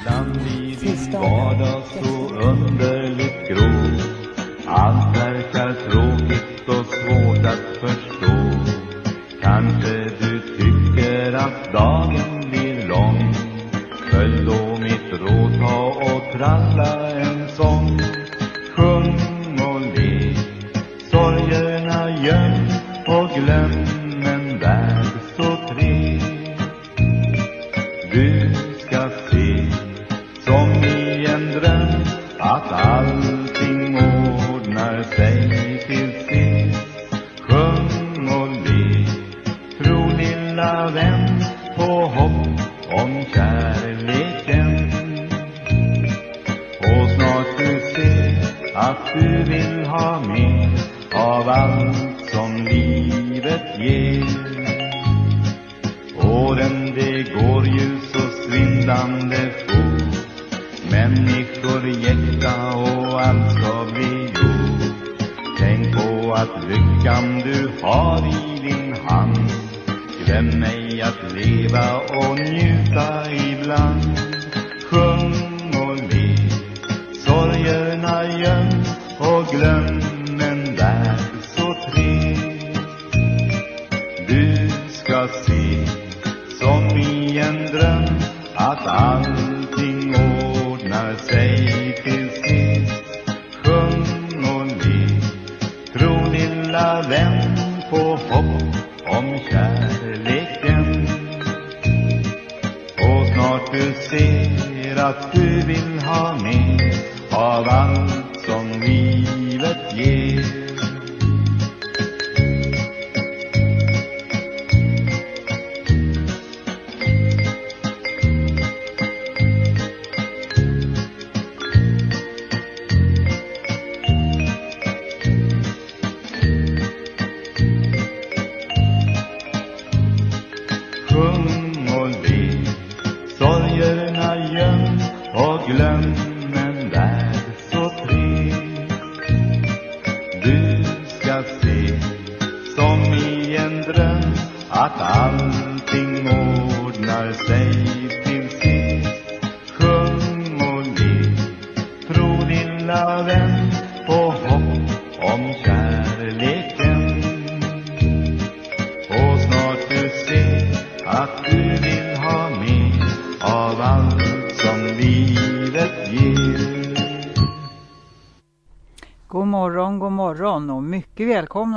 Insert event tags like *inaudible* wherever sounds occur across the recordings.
Ibland blir din vardag så underligt grå. Allt verkar tråkigt och svårt att förstå. Kanske du tycker att dagen blir lång. Följ då mitt råd, ta och tralla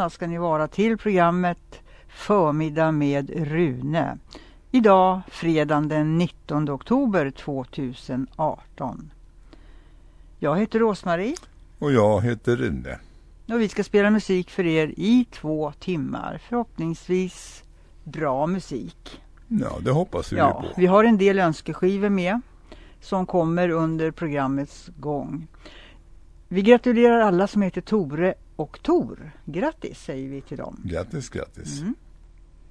välkomna ska ni vara till programmet Förmiddag med Rune. Idag fredagen den 19 oktober 2018. Jag heter Rosmarie Och jag heter Rune. och vi ska spela musik för er i två timmar. Förhoppningsvis bra musik. Ja, det hoppas vi Ja, på. vi har en del önskeskivor med som kommer under programmets gång. Vi gratulerar alla som heter Tore och Tor. Grattis säger vi till dem. Grattis, grattis. Mm.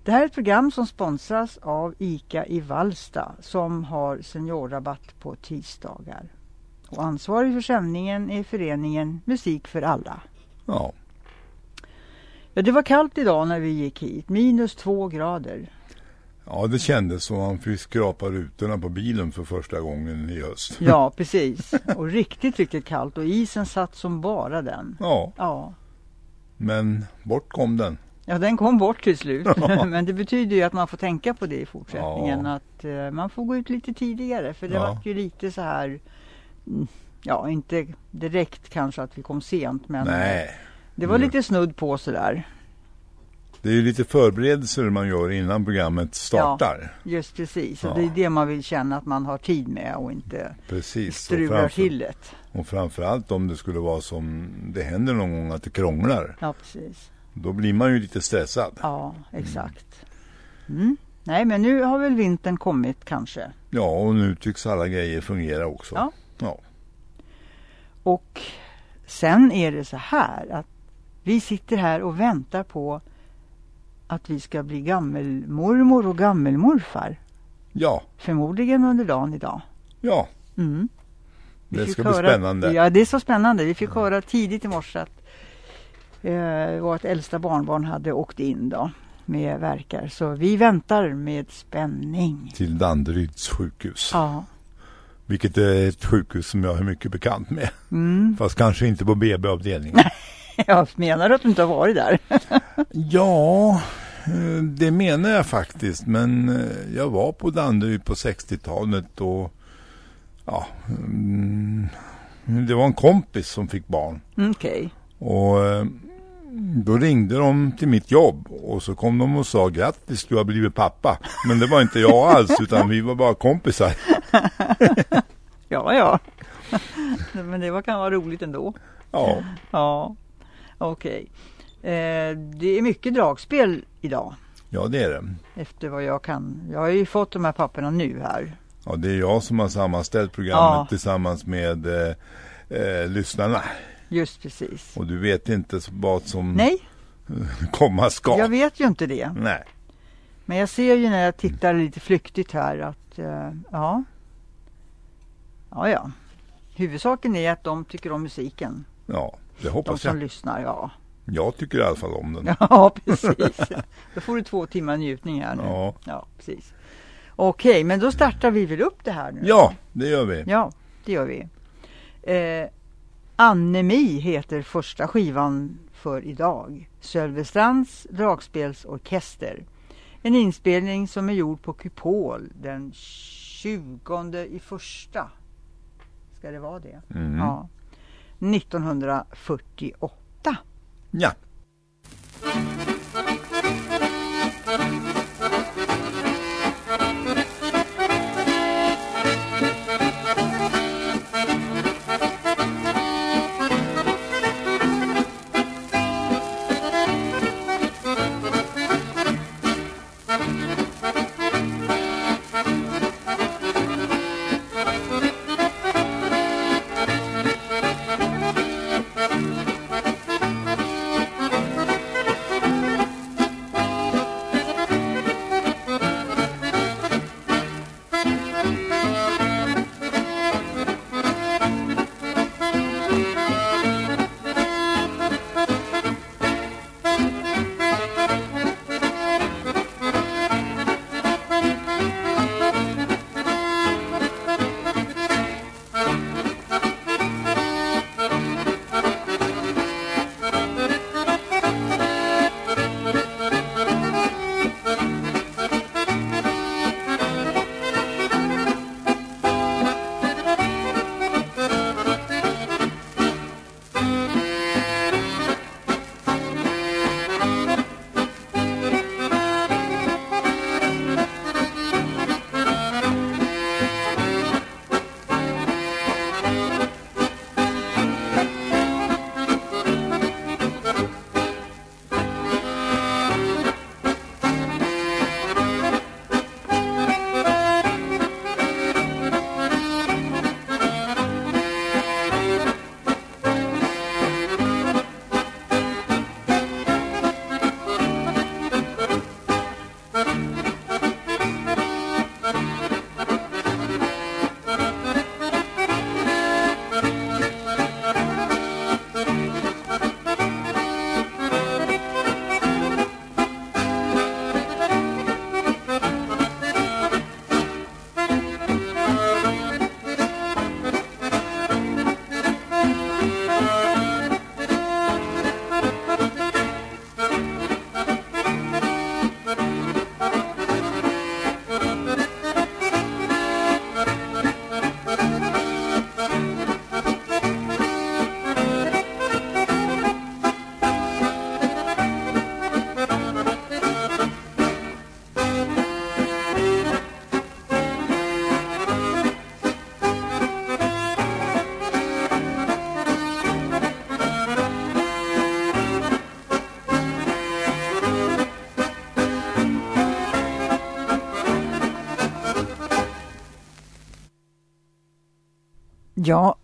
Det här är ett program som sponsras av ICA i Vallsta som har seniorrabatt på tisdagar. Och ansvarig för sändningen är föreningen Musik för alla. Ja, Ja, det var kallt idag när vi gick hit, minus två grader. ja, det kändes som man fick skrapa rutorna på bilen för första gången i höst. Ja, *laughs* precis. Och riktigt, riktigt kallt och isen satt som bara den. Ja, Ja, men bort kom den. ja den kom bort till slut. *laughs* Men det betyder ju att man får tänka på det i fortsättningen. Ja. Att eh, man får gå ut lite tidigare. För det Ja. var ju lite så här, mm, ja inte direkt kanske att vi kom sent. Men Nej, det var Mm. lite snudd på sådär. Det är ju lite förberedelser man gör innan programmet startar. Just precis. Och Ja. det är det man vill känna att man har tid med och inte Precis. Och, strular framför, till det. och framförallt om det skulle vara som det händer någon gång att det krånglar. Ja, precis. Då blir man ju lite stressad. Ja, exakt. Mm. Nej, men nu har väl vintern kommit kanske. Ja, och nu tycks alla grejer fungera också. Ja. ja. Och sen är det så här att vi sitter här och väntar på att vi ska bli gammelmormor och gammelmorfar. Ja, Förmodligen under dagen idag. ja. Mm. Det ska bli spännande. Ja, det är så spännande. Vi fick höra tidigt i morse att eh, vårt äldsta barnbarn hade åkt in då med verkar. Så vi väntar med spänning. Till Danderyds sjukhus. Ja, Vilket är ett sjukhus som jag är mycket bekant med. Mm. Fast kanske inte på BB-avdelningen. *laughs* *laughs* Jag menar du att du inte har varit där? *laughs* ja, eh, det menar jag faktiskt. Men eh, jag var på Danderyd på 60-talet och ja, mm, det var en kompis som fick barn. Okej. Okay. Och eh, då ringde de till mitt jobb och så kom de och sa grattis du har blivit pappa. Men det var inte jag *laughs* alls utan vi var bara kompisar. ja, ja. Men det var, kan vara roligt ändå. Ja. Ja, okej. Okay. Eh, det är mycket dragspel idag. Ja, det är det. Efter vad jag kan. Jag har ju fått de här papperna nu här. Ja, det är jag som har sammanställt programmet ja. tillsammans med eh, eh, lyssnarna. Just precis. Och du vet inte vad som Nej. *laughs* komma ska. Jag vet ju inte det. Nej. Men jag ser ju när jag tittar lite flyktigt här att uh, ja. Ja, ja. Huvudsaken är att de tycker om musiken. Ja, det hoppas de som jag. lyssnar, ja. Jag tycker i alla fall om den. *laughs* Ja, precis. Då får du två timmar njutning här nu. Ja. Ja, precis. Okej, men då startar vi väl upp det här nu? Ja, det gör vi. Ja, det gör vi. Eh, Annemi heter första skivan för idag. Sölvestrands dragspelsorkester. En inspelning som är gjord på Kupol den 20 i första. Ska det vara det? Mm. Ja. 1948. Ja.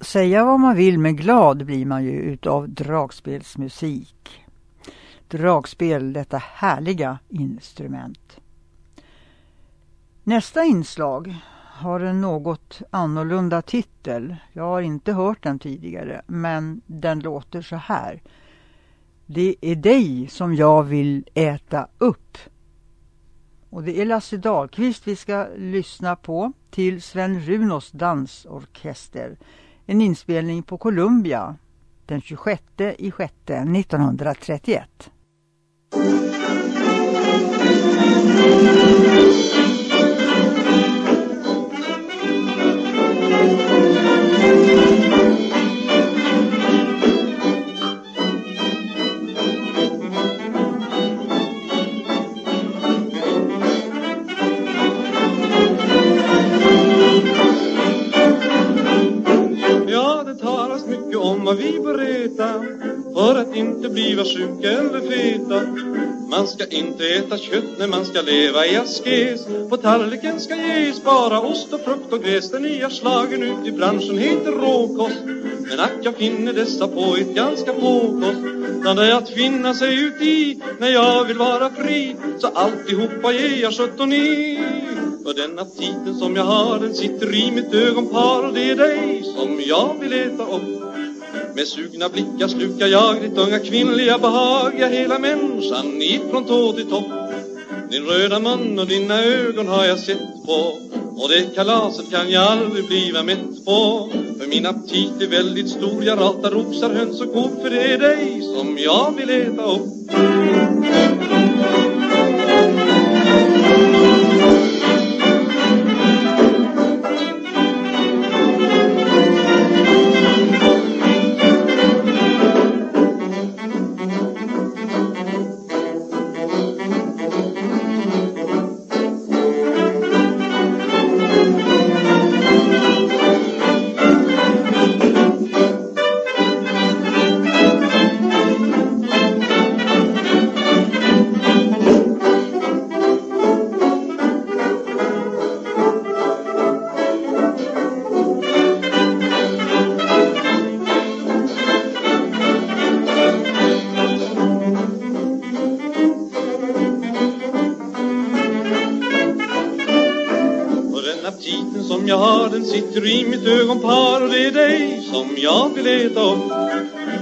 Säga vad man vill men glad blir man ju utav dragspelsmusik. Dragspel, detta härliga instrument. Nästa inslag har en något annorlunda titel. Jag har inte hört den tidigare, men den låter så här. Det är dig som jag vill äta upp. Och det är Lasse Dahlqvist vi ska lyssna på till Sven Runos dansorkester. En inspelning på Columbia den 26 i 6 1931. Vad vi bör äta för att inte bliva sjuka eller feta. Man ska inte äta kött när man ska leva i askes. På tallriken ska ges bara ost och frukt och gräs. Den nya slagen ut i branschen heter råkost. Men ack, jag finner dessa på ett ganska påkost. Den är att finna sig uti när jag vill vara fri. Så alltihopa ger jag sjutton i. För den aptiten som jag har den sitter i mitt ögonpar och det är dig som jag vill äta upp. Med sugna blickar slukar jag ditt unga kvinnliga behag. Ja, hela människan ifrån tå till topp. Din röda mun och dina ögon har jag sett på. Och det kalaset kan jag aldrig bliva mätt på. För min aptit är väldigt stor. Jag ratar oxar, höns och kor För det är dig som jag vill äta upp.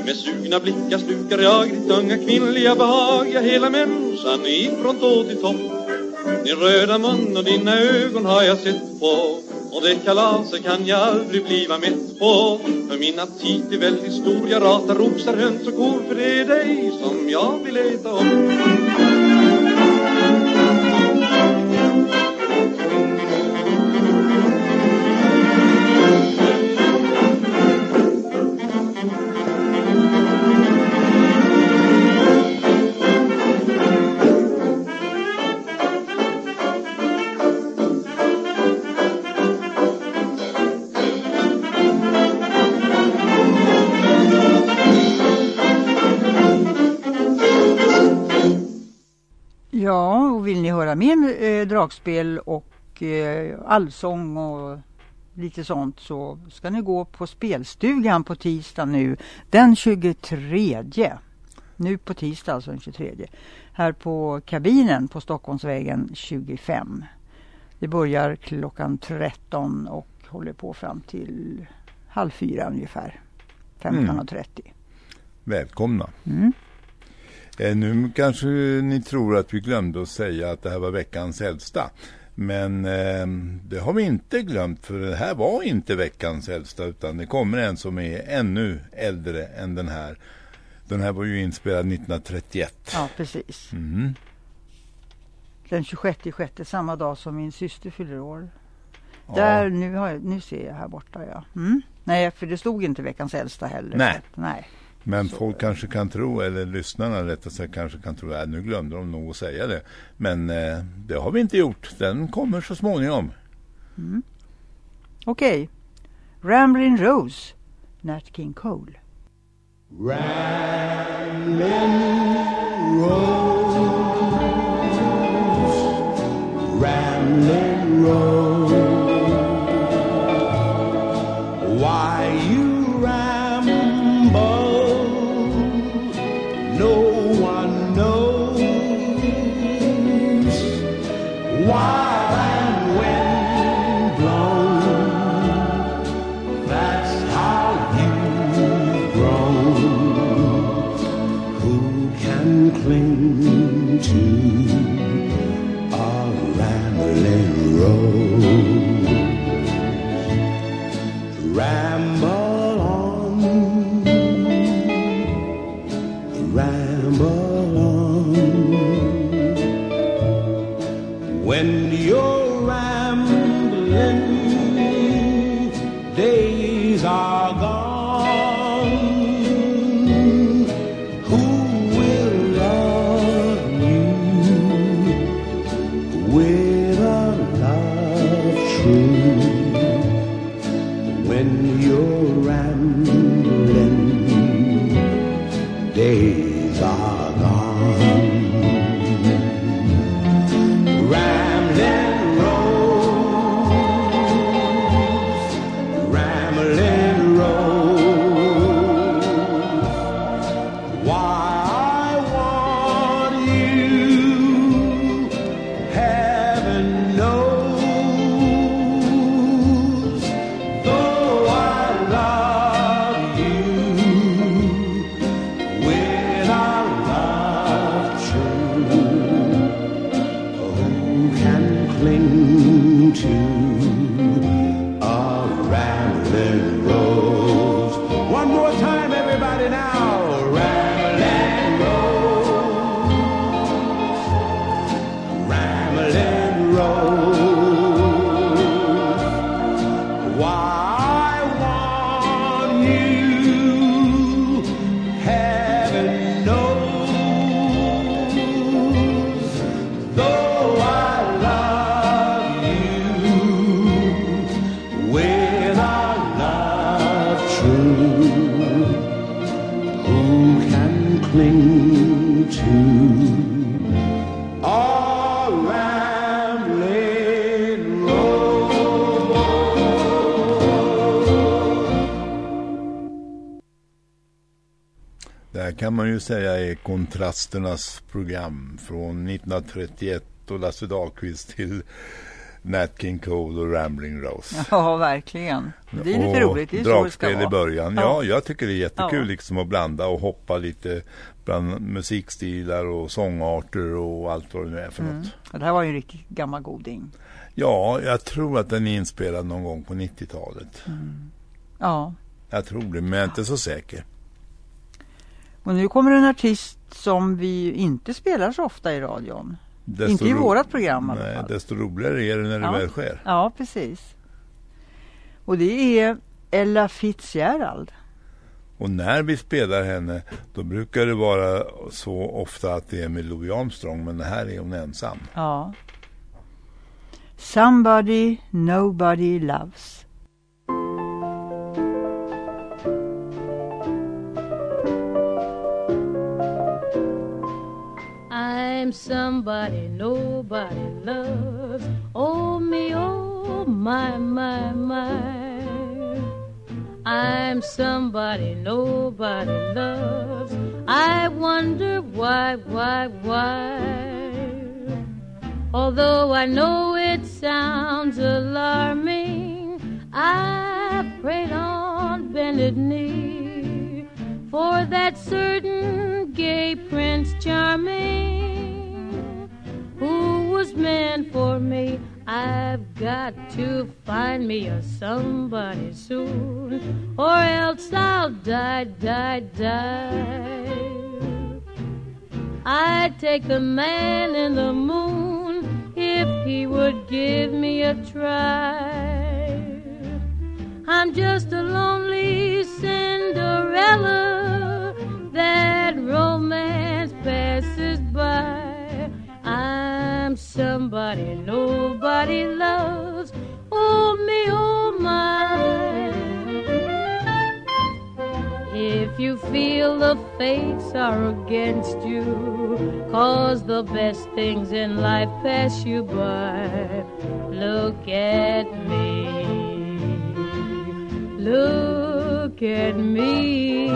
Med sugna blickar slukar jag ditt unga kvinnliga behag. Ja, hela människan ifrån tå till topp Din röda mun och dina ögon har jag sett på. Och det kalaset kan jag aldrig bliva mätt på. För min aptit är väldigt stor. Jag ratar rosar, höns och kor. För det är dig som jag vill äta upp. Dragspel och eh, allsång och lite sånt så ska ni gå på spelstugan på tisdag nu den 23. Nu på tisdag alltså den 23. Här på kabinen på Stockholmsvägen 25. Det börjar klockan 13 och håller på fram till halv fyra ungefär. 15.30. Mm. Välkomna. Mm. Eh, nu kanske ni tror att vi glömde att säga att det här var veckans äldsta. Men eh, det har vi inte glömt för det här var inte veckans äldsta utan det kommer en som är ännu äldre än den här. Den här var ju inspelad 1931. Ja, precis. Mm. Den 26 sjätte samma dag som min syster fyller år. Ja. Där, nu, jag, nu ser jag här borta, ja. Mm. Nej, för det stod inte veckans äldsta heller. Nej. Nej. Men så. folk kanske kan tro, eller lyssnarna rättare sagt kanske kan tro, att nu glömde de nog att säga det. Men eh, det har vi inte gjort. Den kommer så småningom. Mm. Okej. Okay. Ramblin' Rose, Nat King Cole. Ramblin' Rose Ramblin' Rose ju säga är kontrasternas program från 1931 och Lasse Dahlqvist till Nat King Cole och Rambling Rose. Ja, verkligen. Det är lite och roligt. Det är dragspel i början. Ja. Ja. jag tycker det är jättekul Ja. liksom att blanda och hoppa lite bland musikstilar och sångarter och allt vad det nu är för Mm. något. Det här var ju en riktigt gammal goding. Ja, jag tror att den är inspelad någon gång på 90-talet. Ja. Jag tror det, men jag är inte så säker. Och nu kommer en artist som vi inte spelar så ofta i radion. Desto Inte i vårat program i alla Nej, fall. desto roligare är det när det Ja. väl sker. Ja, precis. Och det är Ella Fitzgerald. Och när vi spelar henne, då brukar det vara så ofta att det är med Louis Armstrong, men här är hon ensam. Ja. Somebody Nobody Loves. I'm somebody nobody loves. Oh me, oh my, my, my. I'm somebody nobody loves. I wonder why, why, why. Although I know it sounds alarming, I prayed on bended knee for that certain gay Prince Charming who was meant for me. I've got to find me a somebody soon, or else I'll die, die, die. I'd take the man in the moon if he would give me a try. I'm just a lonely Cinderella that romance passes by. I'm somebody nobody loves. Oh me, oh my. If you feel the fates are against you, cause the best things in life pass you by, look at me. Look at me.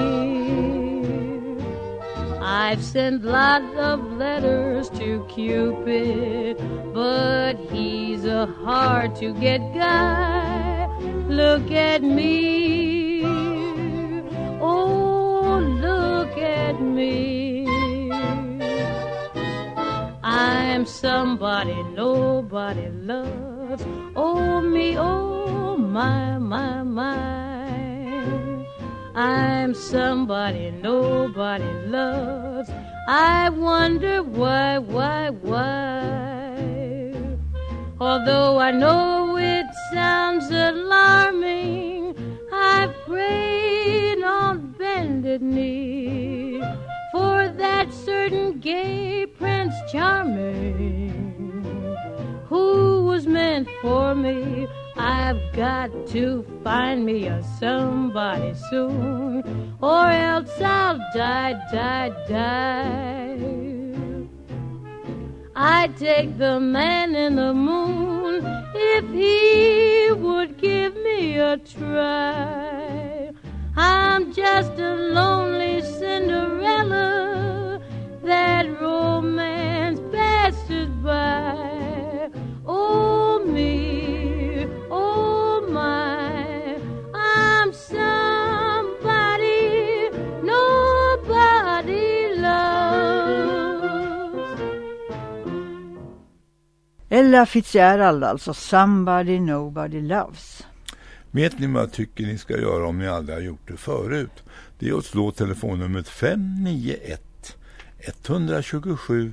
I've sent lots of letters to Cupid, but he's a hard to get guy. Look at me. Oh, look at me. I'm somebody nobody loves. Oh, me, oh, my, my, my. I'm somebody nobody loves. I wonder why, why, why. Although I know it sounds alarming, I pray prayed on bended knee for that certain gay Prince Charming who was meant for me I've got to find me a somebody soon, or else I'll die, die, die. I'd take the man in the moon if he would give me a try. I'm just a lonely Cinderella that romance passes by. Oh, me, Ella Fitzgerald alltså, Somebody Nobody Loves. Vet ni vad jag tycker ni ska göra om ni aldrig har gjort det förut? Det är att slå telefonnumret 591 127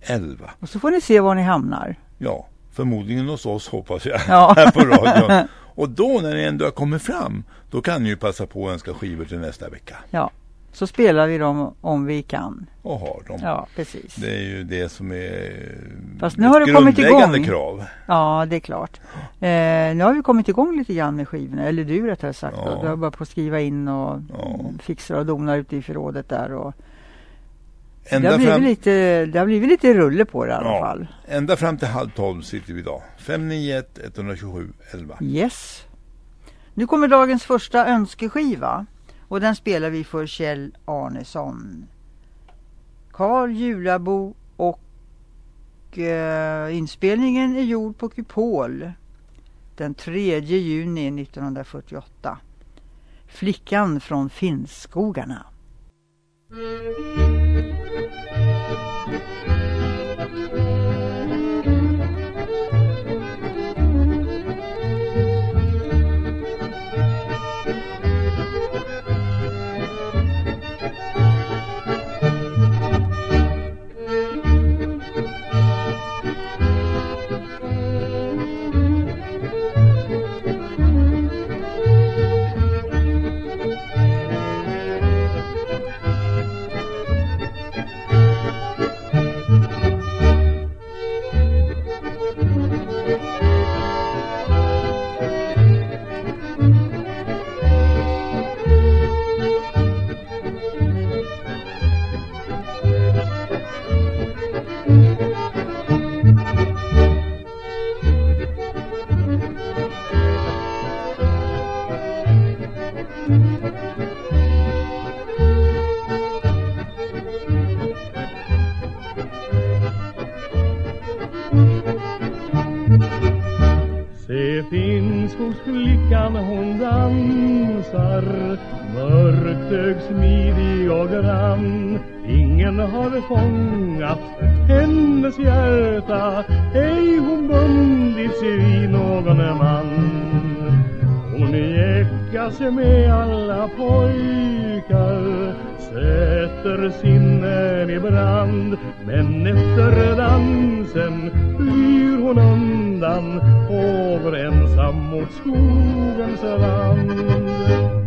11. Och så får ni se var ni hamnar. Ja, förmodligen hos oss hoppas jag. Ja. här på radion. *laughs* Och då när ni ändå har kommit fram, då kan ni ju passa på att önska skivor till nästa vecka. Ja, så spelar vi dem om vi kan. Och har dem. Ja, precis. Det är ju det som är Fast nu har det kommit grundläggande igång. krav. Ja, det är klart. Eh, nu har vi kommit igång lite grann med skivorna, eller du rättare sagt. Ja. Ja. Du har börjat på att skriva in och Ja. fixar och donar ute i förrådet där. Och det, Ända har blivit fram, lite, det har blivit lite rulle på det i alla Ja. fall. ända fram till halv tolv sitter vi idag. 591 127 11. Yes. Nu kommer dagens första önskeskiva och den spelar vi för Kjell Arnesson. Karl Julabo och eh, inspelningen är gjord på Kupol den 3 juni 1948. Flickan från Finnskogarna. Se Finnskogsflickan hon dansar Mörktögd, smidig och grann Ingen har fångat hennes hjärta. Ej hon bundits vid någon man. Hon jäckas med alla pojkar Sätter sinnen i brand. Men efter dansen flyr hon undan och går ensam mot skogens rand.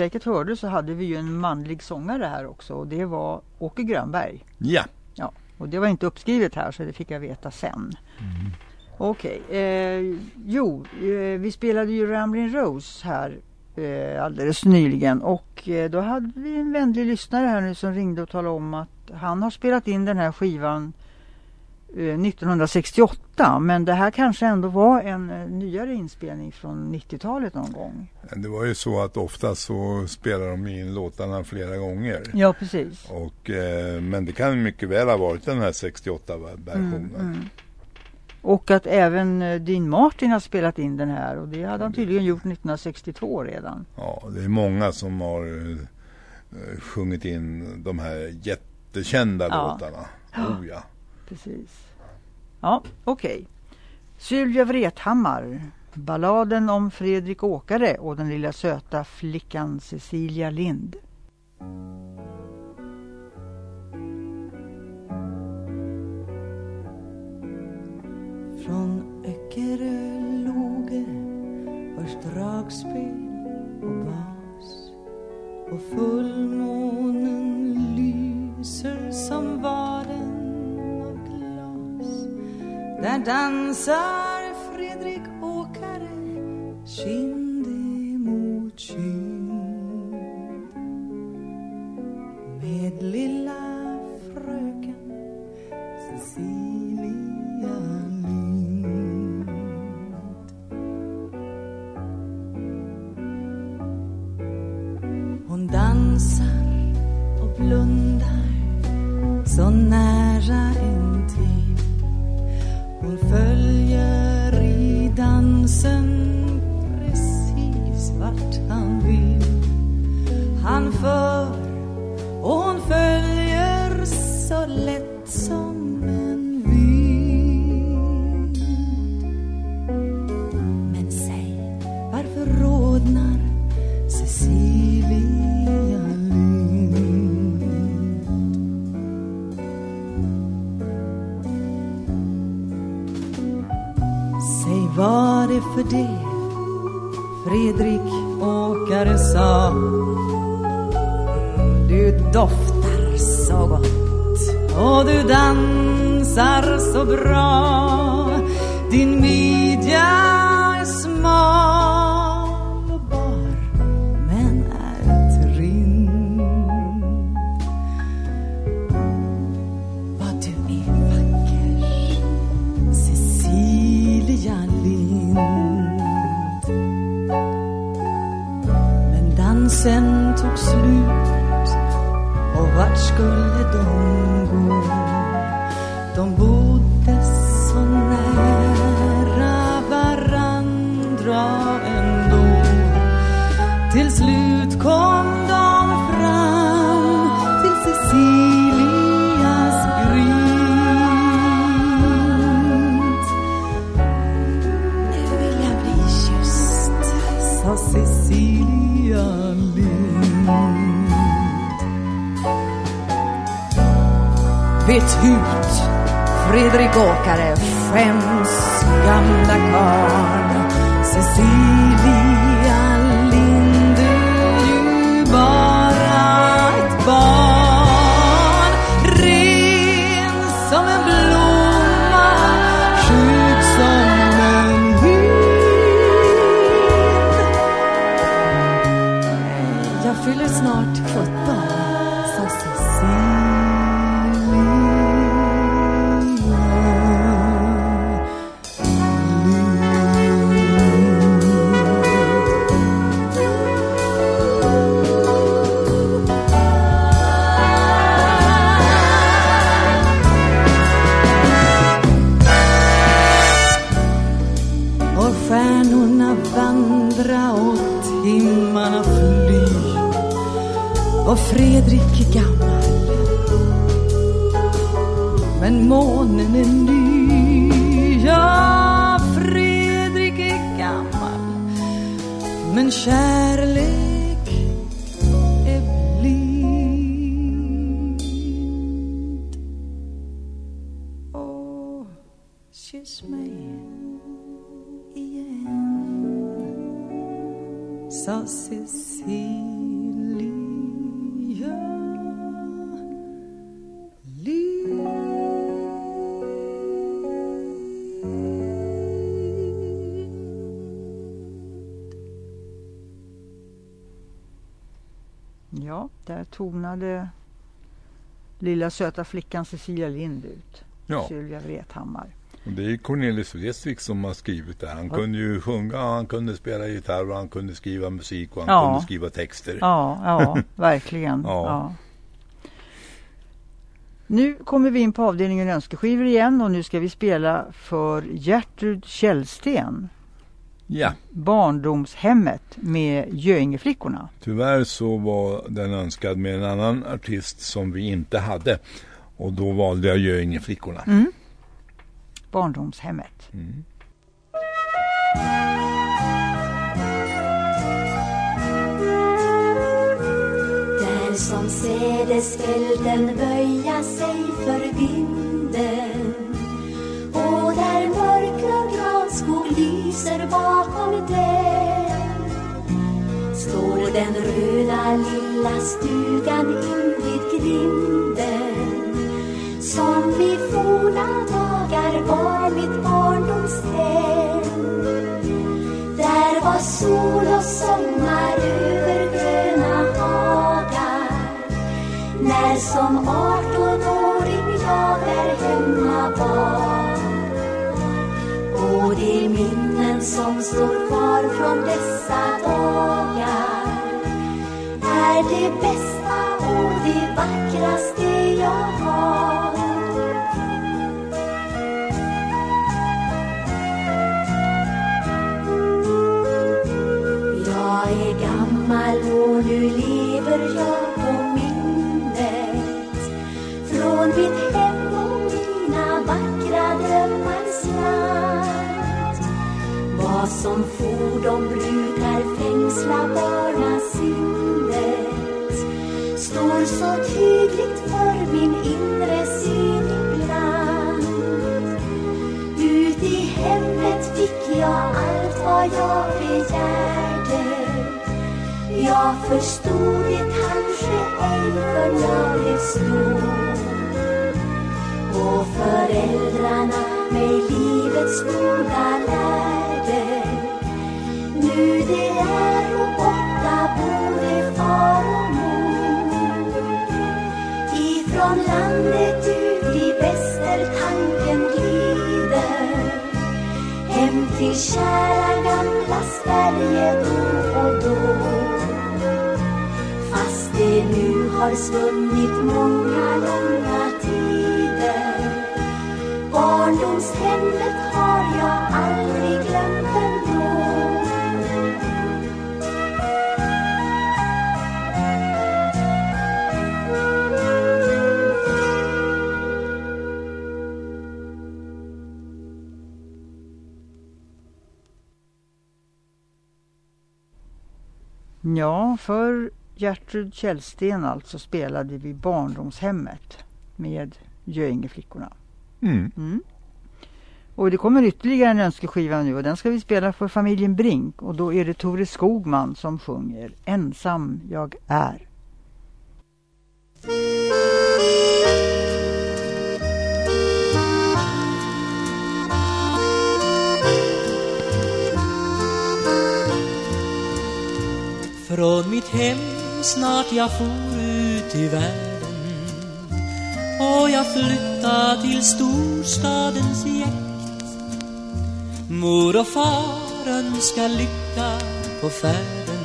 Säkert hörde så hade vi ju en manlig sångare här också och det var Åke Grönberg. Ja. Ja, och det var inte uppskrivet här så det fick jag veta sen. Okej, eh, jo, eh, vi spelade ju Ramblin' Rose här eh, alldeles nyligen och eh, då hade vi en vänlig lyssnare här nu som ringde och talade om att han har spelat in den här skivan 1968 men det här kanske ändå var en eh, nyare inspelning från 90-talet någon gång. Det var ju så att ofta så spelar de in låtarna flera gånger. Ja, precis. Och, eh, men det kan mycket väl ha varit den här 68-versionen. Mm, mm. Och att även eh, Dean Martin har spelat in den här och det hade han tydligen gjort 1962 redan. Ja, det är många som har eh, sjungit in de här jättekända Ja. låtarna. Oh, ja. Precis. Ja, okej. Sylvia Vrethammar. Balladen om Fredrik Åkare och den lilla söta flickan Cecilia Lind. Från Öckerö loge hörs dragspel och bas och fullmånen lyser som vaden. Där dansar Fredrik Åkare kind emot kind med lilla fröken Cecilia. Tonade lilla söta flickan Cecilia Lind ut. Ja, Sylvia Vrethammar. och det är Cornelis Vreeswijk som har skrivit det. Han Ja. kunde ju sjunga, han kunde spela gitarr och han kunde skriva musik och han Ja. kunde skriva texter. Ja, ja, *laughs* verkligen. Ja. Ja. Nu kommer vi in på avdelningen önskeskivor igen och nu ska vi spela för Gertrud Källsten, Ja, Barndomshemmet med Göingeflickorna. tyvärr så var den önskad med en annan artist som vi inte hade. Och då valde jag Göingeflickorna. Mm. Barndomshemmet. Mm. Där som sädesfälten böja sig för lyser bakom den står den röda lilla stugan invid grinden. Som i forna dagar var mitt barndomshem där var sol och sommar över gröna hagar. När som artonåring jag där hemma var. Och de minnen som står kvar från dessa dagar. Är det bästa och det vackraste jag har. Jag är gammal och nu lever jag på minnet. Från mitt som som fordom brukar fängsla barnasinnet. Står så tydligt för min inre syn ibland. Ut i hemmet fick jag allt vad jag begärde. Jag förstod det kanske ej förrän jag blev stor Och föräldrarna mig livets goda lärde nu det är och borta både far och mor Ifrån landet ut i väster tanken glider Hem till kära gamla Sverige då och då Fast det nu har svunnit många långa tider Barndomshemmet har jag aldrig glömt. Ja, för Gertrud Källsten alltså spelade vi Barndomshemmet med Göingeflickorna. Mm. Mm. Och det kommer ytterligare en önskeskiva nu och den ska vi spela för familjen Brink och då är det Tore Skogman som sjunger Ensam jag är. Från mitt hem snart jag for ut i världen. Och jag flyttade till storstadens jäkt. Mor och far önskar lycka på färden.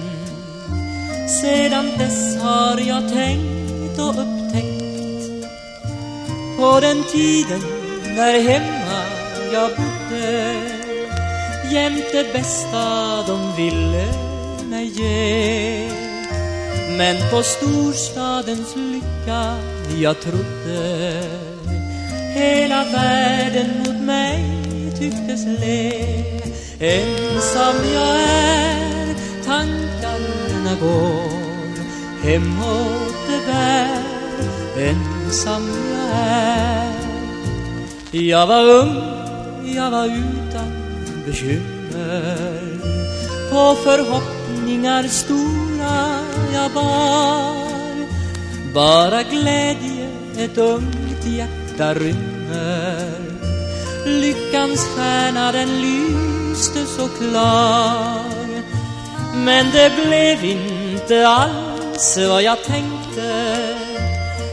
Sedan dess har jag tänkt och upptäckt På den tiden när hemma jag bodde Jämt det bästa de ville mig ge Men på storstadens lycka jag trodde Hela världen mot mig tycktes le. Ensam jag är, tankarna går. Hemåt det bär, ensam jag är. Jag var ung, jag var utan bekymmer. På förhoppning ritningar stora jag bar Bara glädje ett ungt hjärta rymmer. Lyckans stjärna den lyste så klar. Men det blev inte alls vad jag tänkte.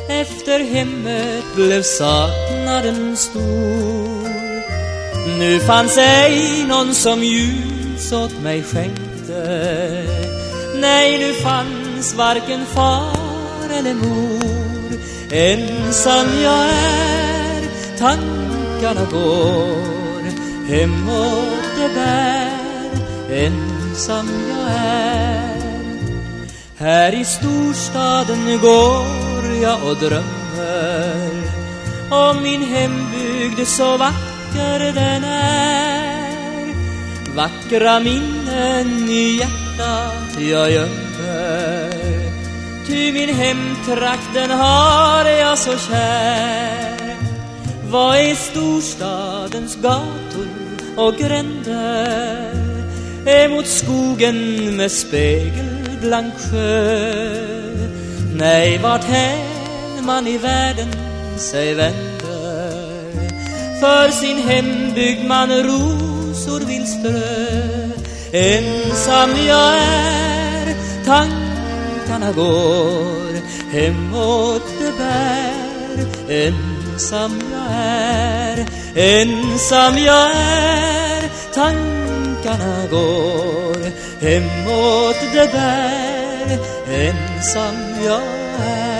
Efter hemmet blev saknaden stor. Nu fanns ej någon som ljus åt mig skänkte. Nej, nu fanns varken far eller mor. Ensam jag är, tankarna går. Hemåt det bär, ensam jag är. Här i storstaden går jag och drömmer. Om min hembygd så vacker den är. Vackra minnen i hjärtat jag gömmer. Ty min hemtrakt den har jag så kär. Vad är storstadens gator och gränder? Emot skogen med spegelblank sjö. Nej, vart hän man i världen sig vänder. För sin hembygd man rosor vill strö. Ensam jag är, tankarna går Hemåt det bär, ensam jag är Ensam jag är, tankarna går Hemåt det bär, ensam jag är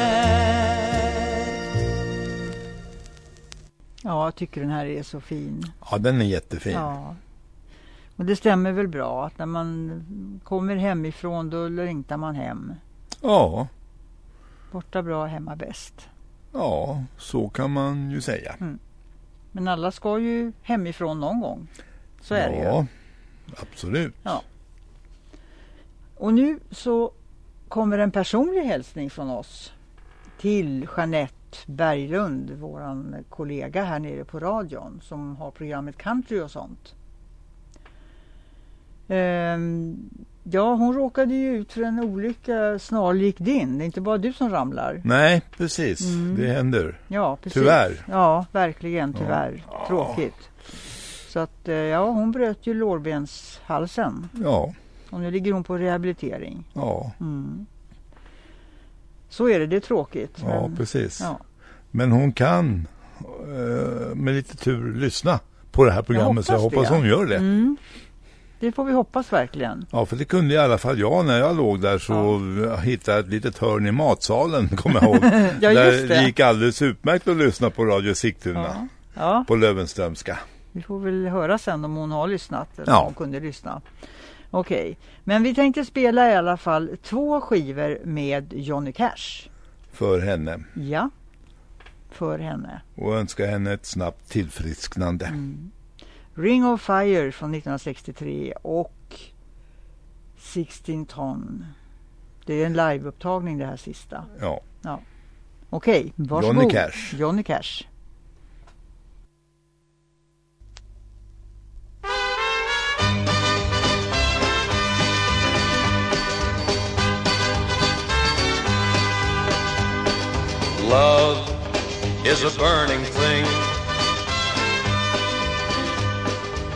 Ja, jag tycker den här är så fin. Ja, den är jättefin. Ja. Och det stämmer väl bra att när man kommer hemifrån då längtar man hem. Ja, Borta bra, hemma bäst. ja, så kan man ju säga. Men alla ska ju hemifrån någon gång. Så är det ju. ja, absolut. Ja. Och nu så kommer en personlig hälsning från oss till Jeanette Berglund, våran kollega här nere på radion som har programmet Country och sånt. Ehm, ja, hon råkade ju ut för en olycka snarlik din. Det är inte bara du som ramlar. Nej, precis. Mm. Det händer. Ja, precis. Tyvärr. Ja, verkligen tyvärr. Tråkigt. Så att, eh, ja, hon bröt ju lårbenshalsen. Ja, Och nu ligger hon på rehabilitering. ja, Mm. Så är det, det är tråkigt. ja, men- precis. ja. Men hon kan eh, med lite tur lyssna på det här programmet så jag hoppas hoppas det. hon gör det. Mm. Det får vi hoppas verkligen. Ja, för det kunde i alla fall jag när jag låg där så hittade jag ett litet hörn i matsalen, *laughs* kommer jag ihåg. Ja, där det. gick alldeles utmärkt att lyssna på Radio Sigtuna, Ja. ja, på Löwenströmska. vi får väl höra sen om hon har lyssnat. Eller Ja. om hon kunde lyssna. Okej, men vi tänkte spela i alla fall två skivor med Johnny Cash. för henne Ja, för henne. och önska henne ett snabbt tillfrisknande. Mm. Ring of Fire från 1963 och 16 ton. Det är en liveupptagning det här sista. Ja. Okej, varsågod. Johnny Cash. Johnny Cash. Love is a burning thing,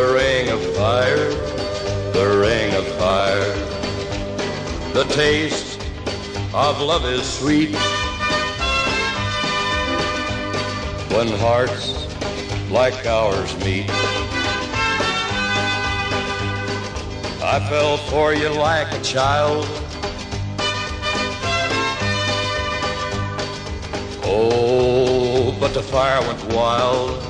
the ring of fire, the ring of fire. The taste of love is sweet when hearts like ours meet. I fell for you like a child. Oh, but the fire went wild.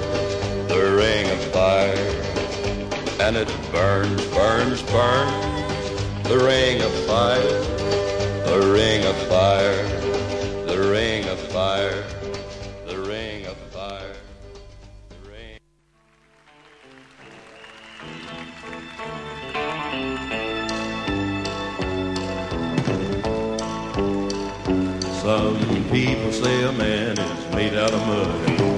the ring of fire. And it burns, burns, burns, the ring of fire, the ring of fire, the ring of fire, the ring of fire. Some people say a man is made out of mud.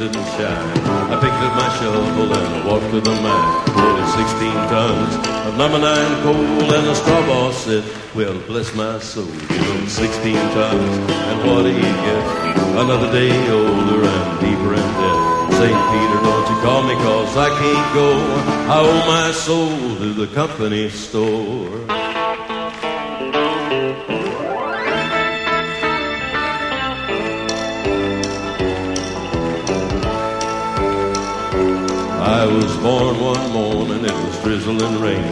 Didn't shine. I picked up my shovel and I walked to the mine. Loaded 16 tons of number nine coal and the straw boss said, well, bless my soul, you know, 16 tons. And what do you get? Another day older and deeper in debt. St. Peter, don't you call me cause I can't go. I owe my soul to the company store. Born one morning, it was drizzling rain.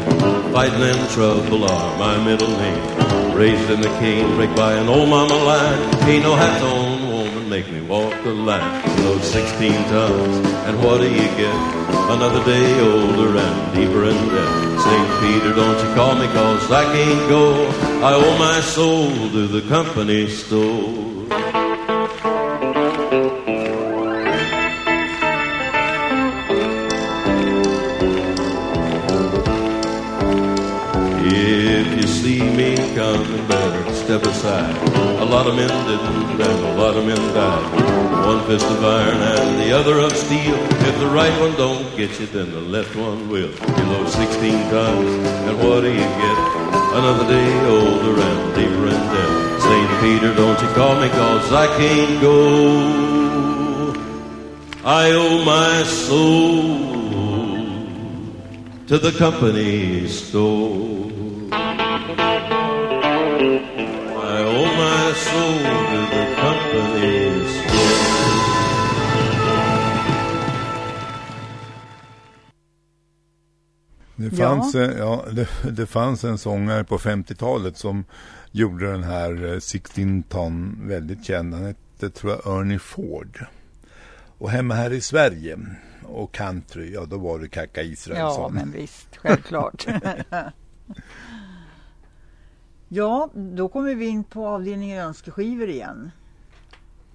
Fighting and trouble are my middle name. Raised in the cane, break by an old mama line. Ain't no hat on woman, make me walk the line. Load 16 tons, and what do you get? Another day older and deeper in debt. St. Peter, don't you call me, cause I can't go. I owe my soul to the company store. Lot of men didn't, and a lot of men died. One fist of iron and the other of steel. If the right one don't get you, then the left one will. You load 16 tons, and what do you get? Another day older and deeper in debt. St. Peter, don't you call me, cause I can't go. I owe my soul to the company store. Det Ja. fanns, ja, det, det fanns en sångare på 50-talet som gjorde den här eh, 16 ton väldigt känd. Han hette, tror jag, Ernie Ford. Och hemma här i Sverige och country, ja då var det Kaka Ja, Israelsson. men visst, självklart. *laughs* ja, då kommer vi in på avdelningen önskeskivor igen.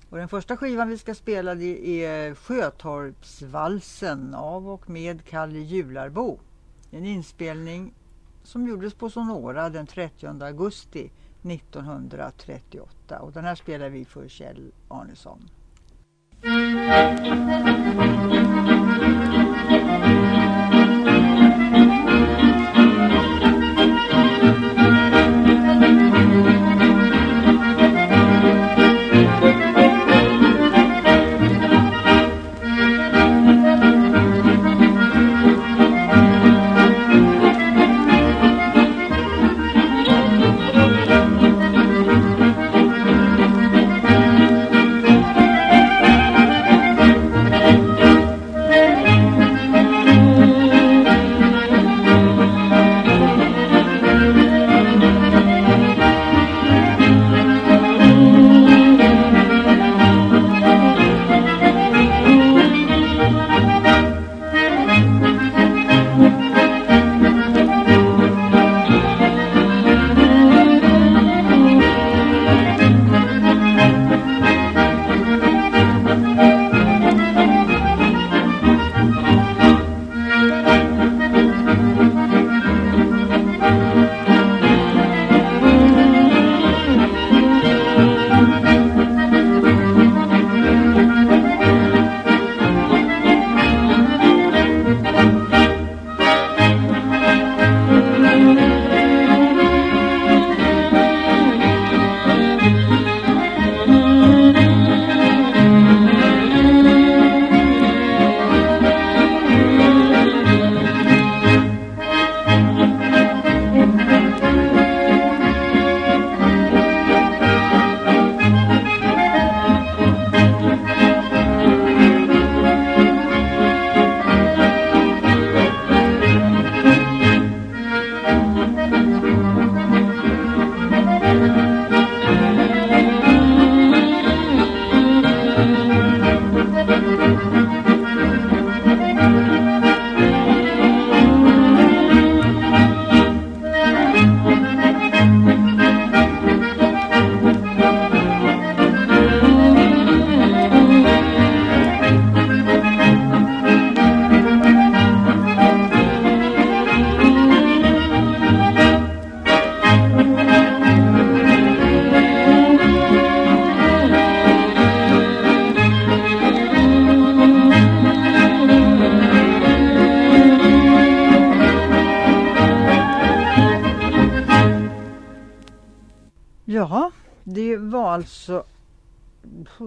Och den första skivan vi ska spela det är Sjötorpsvalsen av och med Kalle Jularbo. En inspelning som gjordes på Sonora den 30 augusti 1938. Och den här spelar vi för Kjell Arnesson.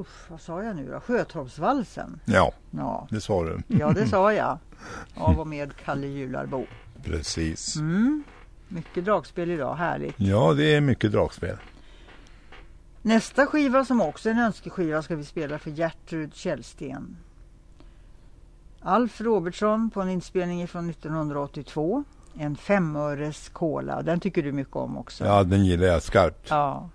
Uff, vad sa jag nu då? Sjötorpsvalsen. Ja, Ja. det sa du. ja, det sa jag. *laughs* Av och med Kalle Jularbo. Precis. Mm. Mycket dragspel idag, härligt. Ja, det är mycket dragspel. Nästa skiva som också är en önskeskiva ska vi spela för Gertrud Källsten. Alf Robertsson på en inspelning från 1982. En femöres cola. Den tycker du mycket om också. Ja, den gillar jag skarpt. Ja.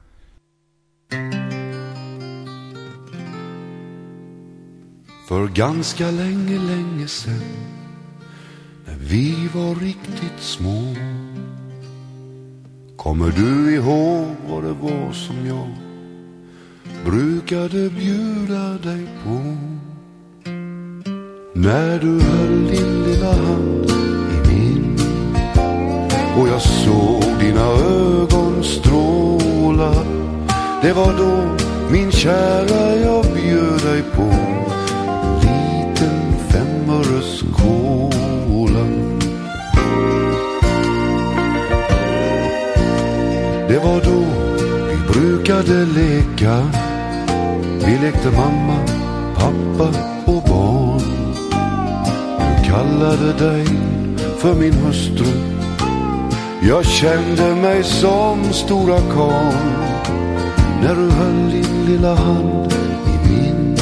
För ganska länge, länge sen när vi var riktigt små. Kommer du ihåg vad det var som jag brukade bjuda dig på? När du höll din lilla hand i min och jag såg dina ögon stråla. Det var då min kära jag bjöd dig på. Var då vi brukade leka. Vi lekte mamma, pappa och barn. Jag kallade dig för min hustru. Jag kände mig som stora karln. När du höll din lilla hand i min.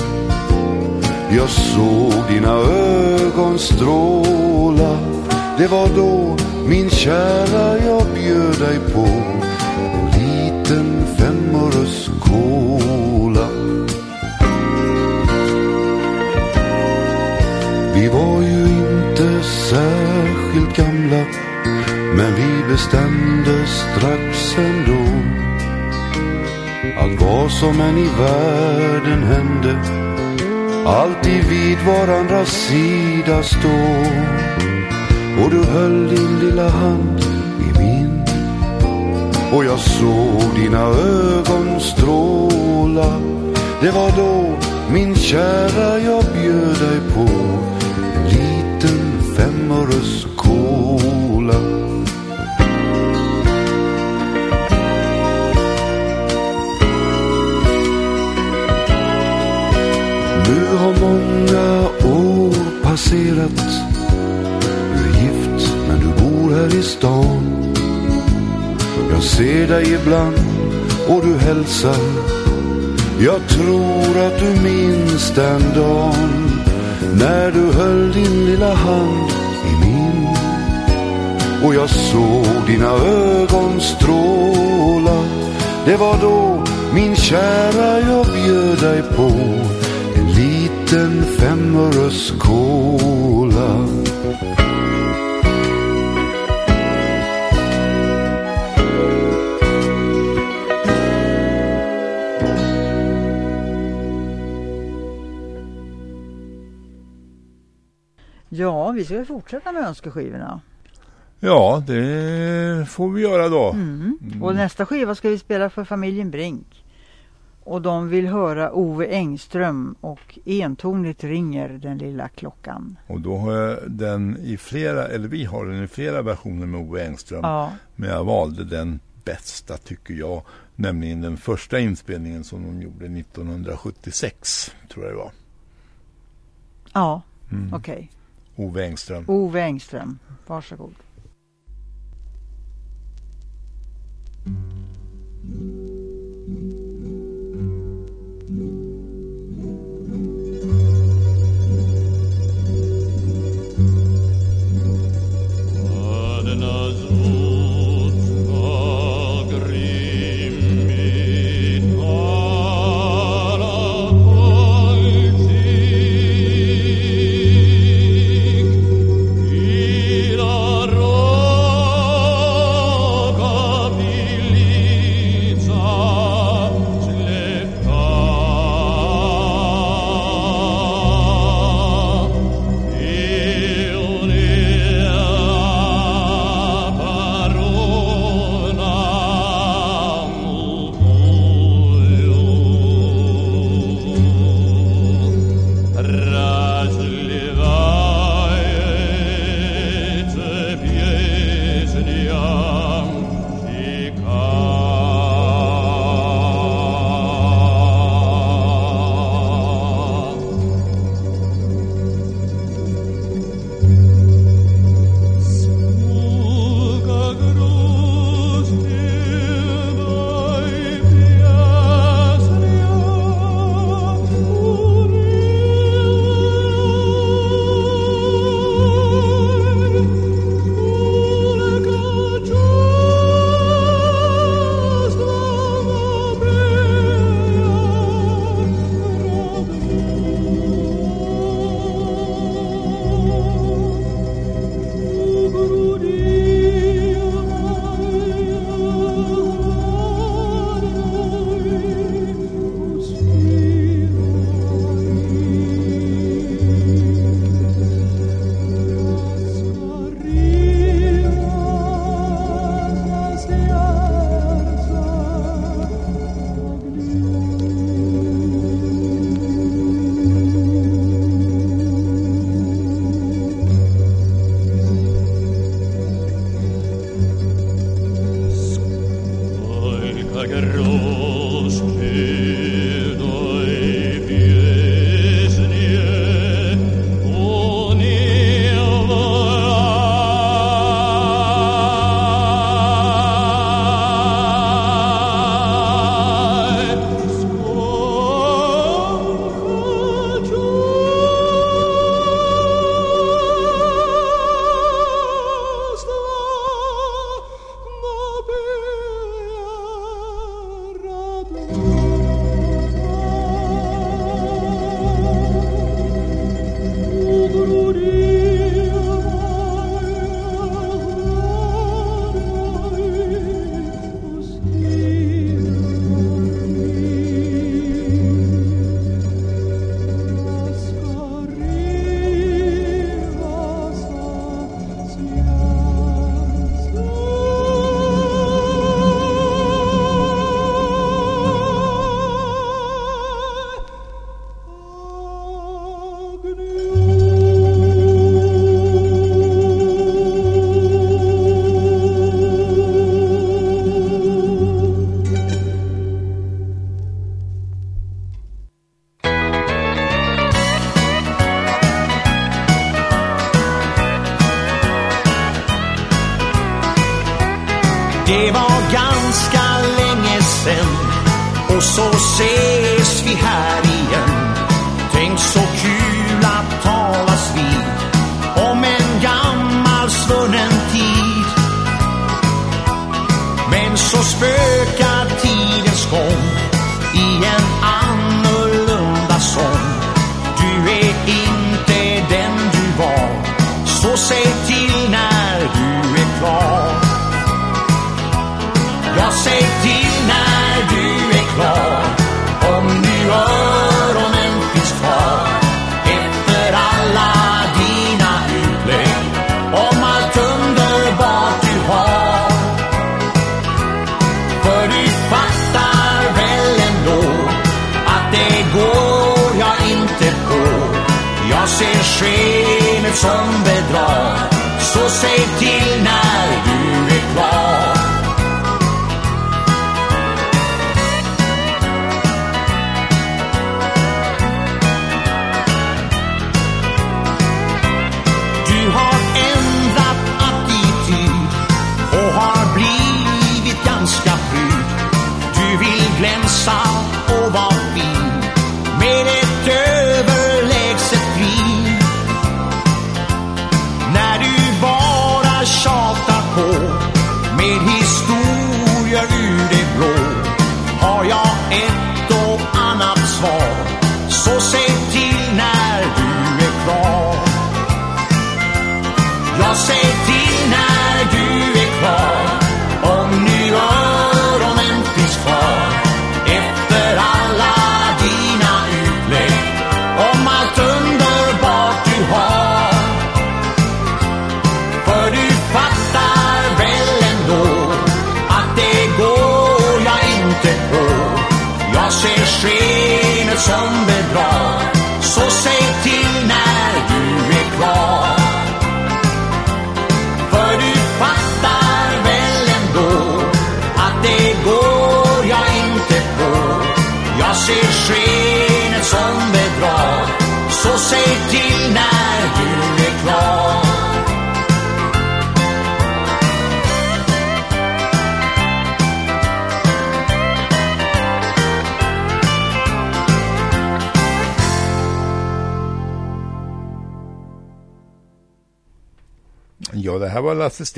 Jag såg dina ögon stråla. Det var då min kära jag bjöd dig på. Och liten femöres cola Vi var ju inte särskilt gamla men vi bestämde strax ändå. Att vad som än i världen hände alltid vid varandras sida stå och du höll din lilla hand och jag såg dina ögon stråla. Det var då min kära jag bjöd dig på en liten femöres cola Nu har många år passerat. Du är gift men du bor här i stan. Jag ser dig ibland och du hälsar. Jag tror att du minns den dagen När du höll din lilla hand i min. Och jag såg dina ögon stråla. Det var då min kära jag bjöd dig på en liten femöres cola Ja, vi ska fortsätta med önskeskivorna. Ja, det får vi göra då. Mm. Och nästa skiva ska vi spela för familjen Brink. Och de vill höra Ove Engström och entonigt ringer den lilla klockan. Och då har jag den i flera, eller vi har den i flera versioner med Ove Engström. Ja. Men jag valde den bästa tycker jag. Nämligen den första inspelningen som de gjorde 1976, tror jag det var. Ja, Mm. okej. Ove Engström. Ove Engström, varsågod. Mm.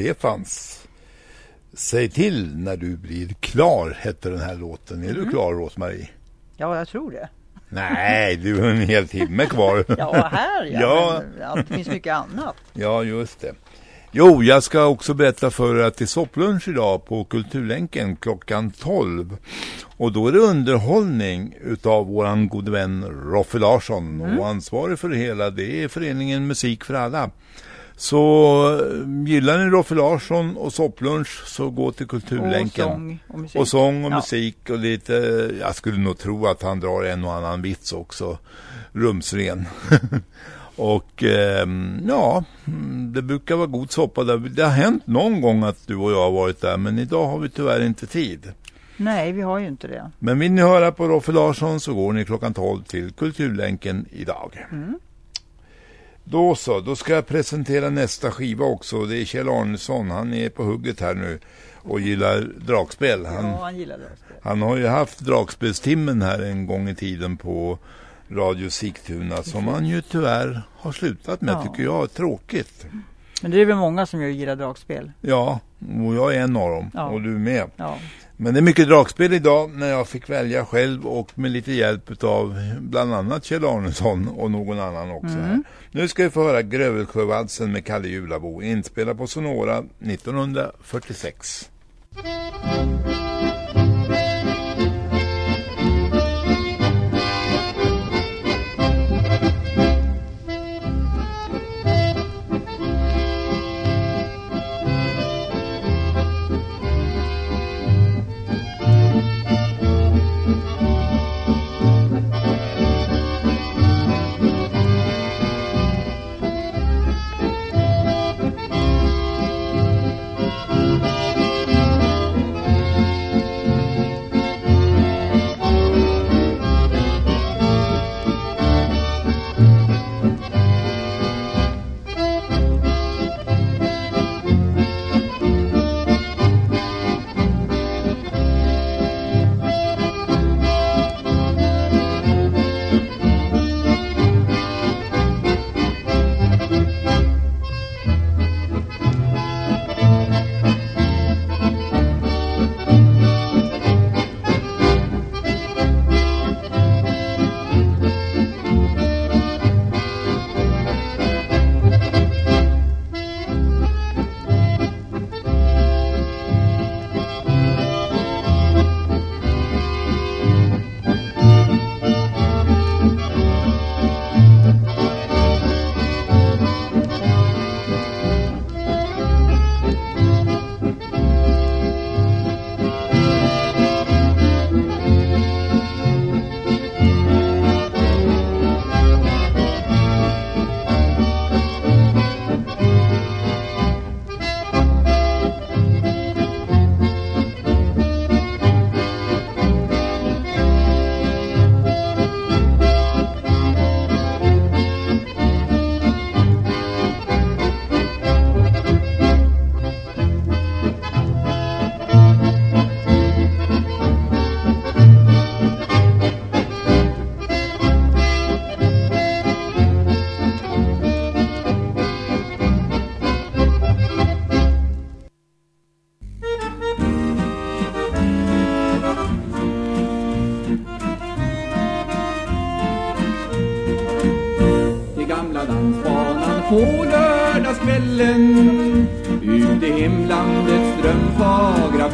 Stefans. Säg till när du blir klar, hette den här låten. Är du Mm. klar, Rosmarie? Ja, jag tror det. Nej, du har en hel timme kvar. *laughs* Ja, här ja. ja. Men det finns mycket annat. Ja, just det. Jo, jag ska också berätta för er att det är sopplunch idag på Kulturlänken klockan 12. Och då är det underhållning utav våran gode vän Roffe Larsson. Mm. Och ansvarig för det hela, det är föreningen Musik för alla. Så eh, gillar ni Roffe Larsson och sopplunch så gå till Kulturlänken. Och sång och musik. Och sång och Ja. musik och lite, jag skulle nog tro att han drar en och annan vits också. Rumsren. *laughs* och ehm, ja, det brukar vara god soppa där. Det har hänt någon gång att du och jag har varit där men idag har vi tyvärr inte tid. Nej, vi har ju inte det. Men vill ni höra på Roffe Larsson så går ni klockan 12 till Kulturlänken idag. Mm. Då så, då ska jag presentera nästa skiva också. Det är Kjell Arnesson, han är på hugget här nu och gillar dragspel. Han, Ja, han gillar dragspel. han har ju haft dragspelstimmen här en gång i tiden på Radio Sigtuna som han ju tyvärr har slutat med Ja. tycker jag. Tråkigt. Men det är väl många som gillar dragspel. Ja, och jag är en av dem Ja. och du med. Ja. Men det är mycket dragspel idag när jag fick välja själv och med lite hjälp av bland annat Kjell Arnesson och någon annan också. Mm. Här. Nu ska vi få höra Grövelsjövalsen med Kalle Julabo inspelad på Sonora 1946. till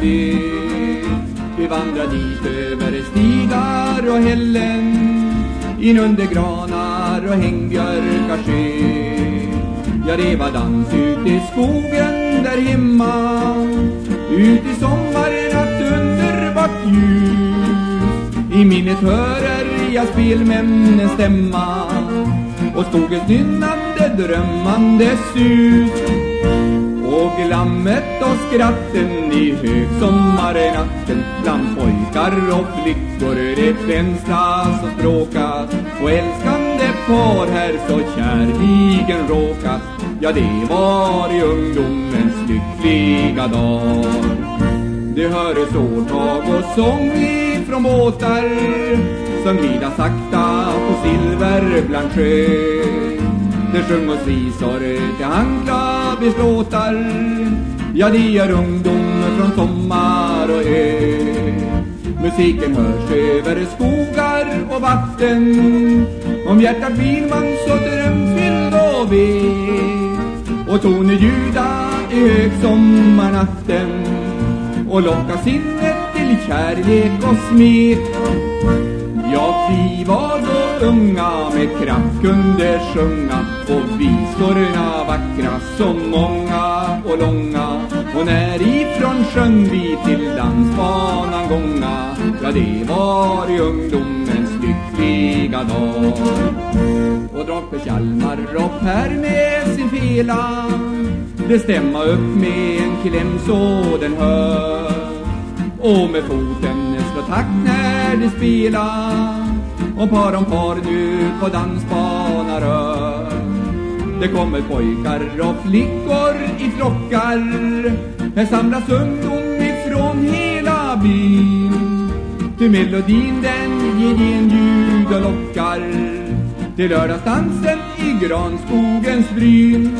vet. Vi vandrar dit över stigar och hällen in under granar och hängbjörkars sken. Ja, det var dans ut i skogen där hemma ut i sommarnatt underbart ljus I minnet hörer jag spelmännens stämma och skogens nynnande drömmande sus glammet och skratten i högsommarnatten. Bland pojkar och flickor det främsta som språkas och älskande par här så kärligen råkas ja det var i ungdomens lyckliga dag. Det höres årtag och sång ifrån båtar. Som glida sakta på silver bland sjö det sjung oss visor till handklabbis låtar. Ja, det är ungdom från sommar och ö. Musiken hörs över skogar och vatten. Om hjärtat blir man så drömfylld och ve Och toner ljuda i högsommarnatten. Och locka sinnet till kärlek och smet Ja, vi var var unga med kraft kunde sjunga. Och visorna vackra så många och långa. Och när ifrån sjöng vi till dansbanan gånga ja, det var i ungdomens lyckliga dag. Och droppet Hjalmar och Per med sin fela. Det stämma upp med en kläm så den hör. Och med foten slå takt när de spelar och par om par nu på dansbana rör. Det kommer pojkar och flickor i flockar. Här samlas ungdom ifrån hela byn. Ty melodin den ger genljud och lockar. Till lördagsdansen i granskogens bryn.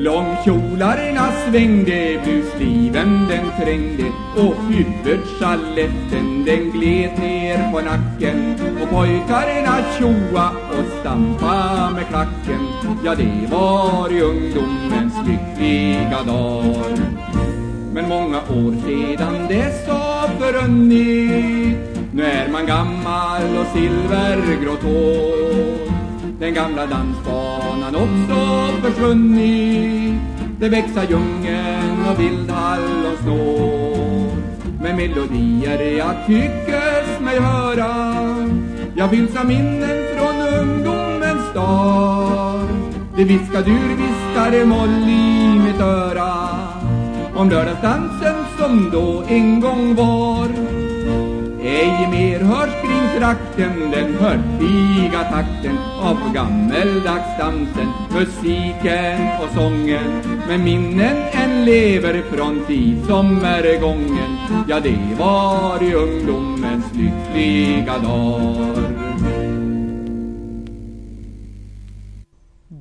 Långkjolarna svängde, busliven den trängde och huvudschaletten den gled ner på nacken och pojkarna tjoa och stampa med klacken. Ja, det var i ungdomens lyckliga dagar. Men många år sedan dess har förunnit Nu är man gammal och silvergrått hår den gamla dansbanan också försvunnit. Det växer djungeln och vildhallonsnår Med melodier jag tyckes mig höra. Jag fylls av minnen från ungdomens dag. Det viskar dur, viskar moll i mitt öra. Om lördagsdansen som då en gång var ej mer hörs kring trakten den hörtiga takten av gammeldagsdansen musiken och sången. Men minnen än lever från tid som är gången ja det var i ungdomens lyckliga dagar.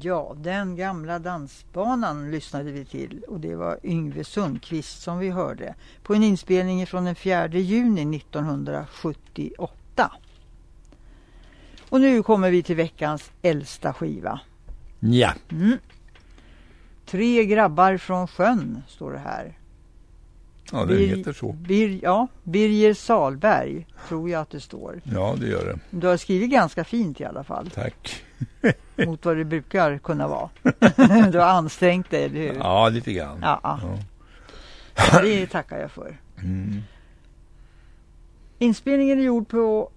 Ja, den gamla dansbanan lyssnade vi till och det var Yngve Sundqvist som vi hörde på en inspelning från den 4 juni 1978. Och nu kommer vi till veckans äldsta skiva. Ja. Mm. Tre grabbar från sjön står det här. Ja, det Bir- heter så. Bir, ja, Birger Salberg tror jag att det står. Ja, det gör det. Du har skrivit ganska fint i alla fall. Tack. *laughs* Mot vad det brukar kunna vara. *laughs* du har ansträngt dig, eller hur? Ja, lite grann. Ja, ja. Ja. Det tackar jag för. Mm. Inspelningen är gjord på...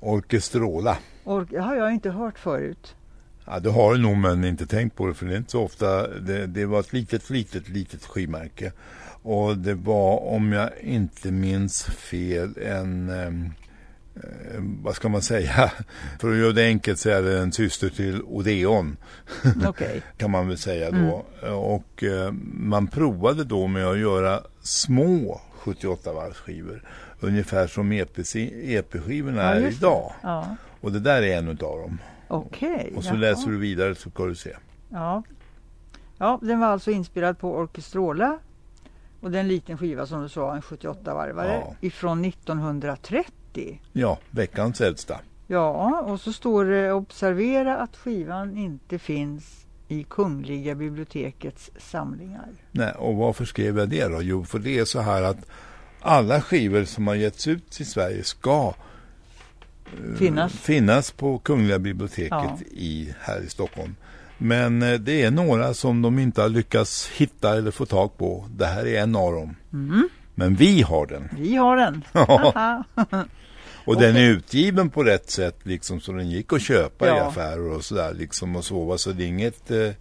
Orkestrola. Or- det har jag inte hört förut. Ja, du har det nog men inte tänkt på det för det är inte så ofta. Det, det var ett litet, litet, litet skivmärke. Och det var, om jag inte minns fel, en... eh, vad ska man säga? *laughs* För att göra det enkelt så är det en syster till Odeon. *laughs* Okej. kan man väl säga då. Och eh, man provade då med att göra små 78-varvsskivor. Ungefär som E EP-skivorna Ja, är det. idag. Ja. Och det där är en av dem. Okej. Och så jaha. läser du vidare så ska du se. Ja. ja, den var alltså inspelad på Orkestrola. Och det är en liten skiva som du sa, en 78-varvare. Ja. Ifrån 1930. Ja, veckans äldsta. Ja, och så står det observera att skivan inte finns i Kungliga bibliotekets samlingar. Nej, och varför skrev jag det då? Jo, för det är så här att alla skivor som har getts ut i Sverige ska eh, Finnas. finnas på Kungliga biblioteket Ja. i, här i Stockholm. Men eh, det är några som de inte har lyckats hitta eller få tag på. Det här är en av dem. Mm. Men vi har den. Vi har den. *laughs* *laughs* Och den är utgiven på rätt sätt liksom så den gick att köpa i Ja. affärer och sådär liksom och sova så det är inget eh, eh,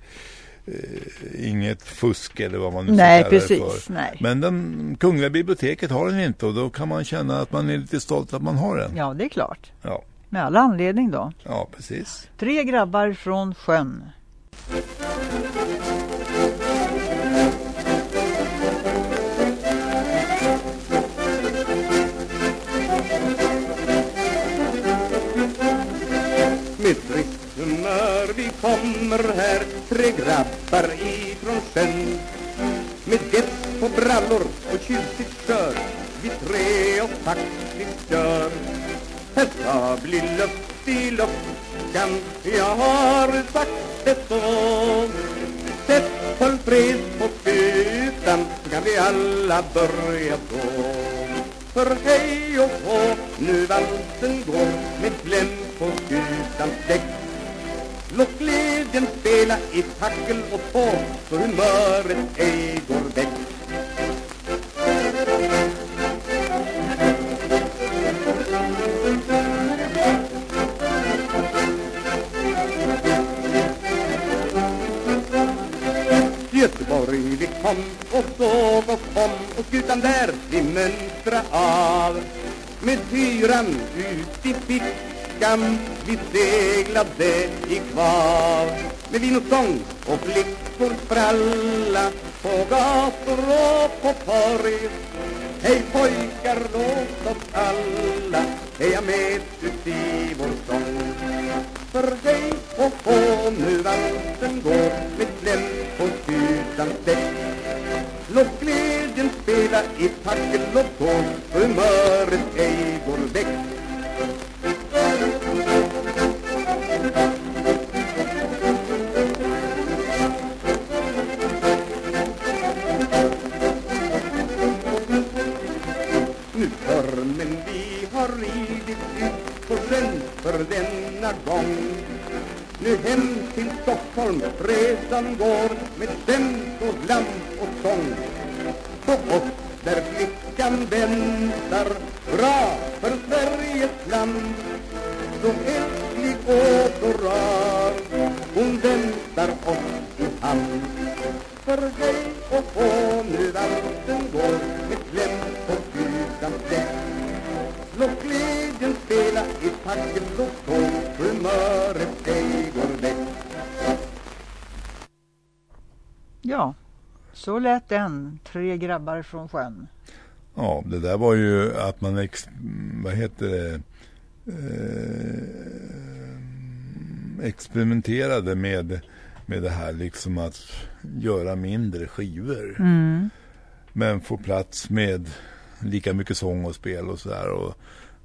inget fusk eller vad man nu Nej, precis. för. Nej. Men den Kungliga biblioteket har den inte och då kan man känna att man är lite stolt att man har den. Ja, det är klart. Ja, Med all anledning då. ja precis. Tre grabbar från sjön. Vi kommer här Tre grabbar ifrån sjön. Med gett på brallor och tjusigt kör Vi tre och faktiskt kör Här ska bli luft i luckan Jag har sagt det så. Sätt full fred på skutan Så kan vi alla börja gå. För hej och hå, nu valsen går med kläm på skutans däck. Låt glädjen spela i tackel och tår så humöret ej går väck. Göteborg vi kom och såg och kom och skutan där vi mönstra av med tyran ut i skam vi seglade i kvav med vin och sång och flickor spralla på gator och på torg. Hej pojkar, låt oss alla heja med ut i vår sång För hej och hå, nu vatten går med kläm på skutans däck. Låt glädjen spela i tackel och tåg, humöret ej går väck. Nu hörmen vi har ridit ut på sjön för denna gång. Nu hem till Stockholm resan går med skämt och glam och sång. På där flickan väntar bra för Sveriges land. Så älsklig och så rar hon väntar oss i hamn. För dig och få nu vatten så lät den. Tre grabbar från sjön. Ja, det där var ju att man, ex, vad heter det, eh, experimenterade med, med det här liksom att göra mindre skivor. Mm. Men få plats med lika mycket sång och spel och sådär.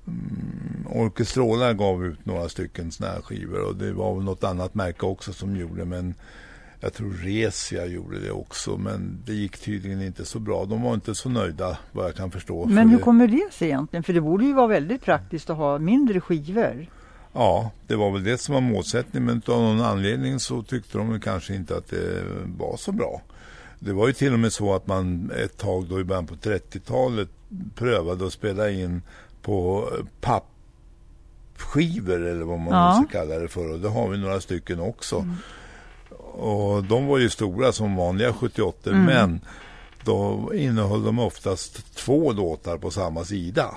Mm, Orkestrola gav ut några stycken sådana här skivor och det var väl något annat märke också som gjorde men jag tror Resia gjorde det också men det gick tydligen inte så bra. De var inte så nöjda vad jag kan förstå. Men hur det- kommer det sig egentligen? För det borde ju vara väldigt praktiskt att ha mindre skivor. Ja, det var väl det som var målsättningen men av någon anledning så tyckte de kanske inte att det var så bra. Det var ju till och med så att man ett tag då i början på 30-talet prövade att spela in på pappskivor eller vad man Ja. ska kalla det för och det har vi några stycken också. Och de var ju stora som vanliga 78 Mm. men då innehöll de oftast två låtar på samma sida.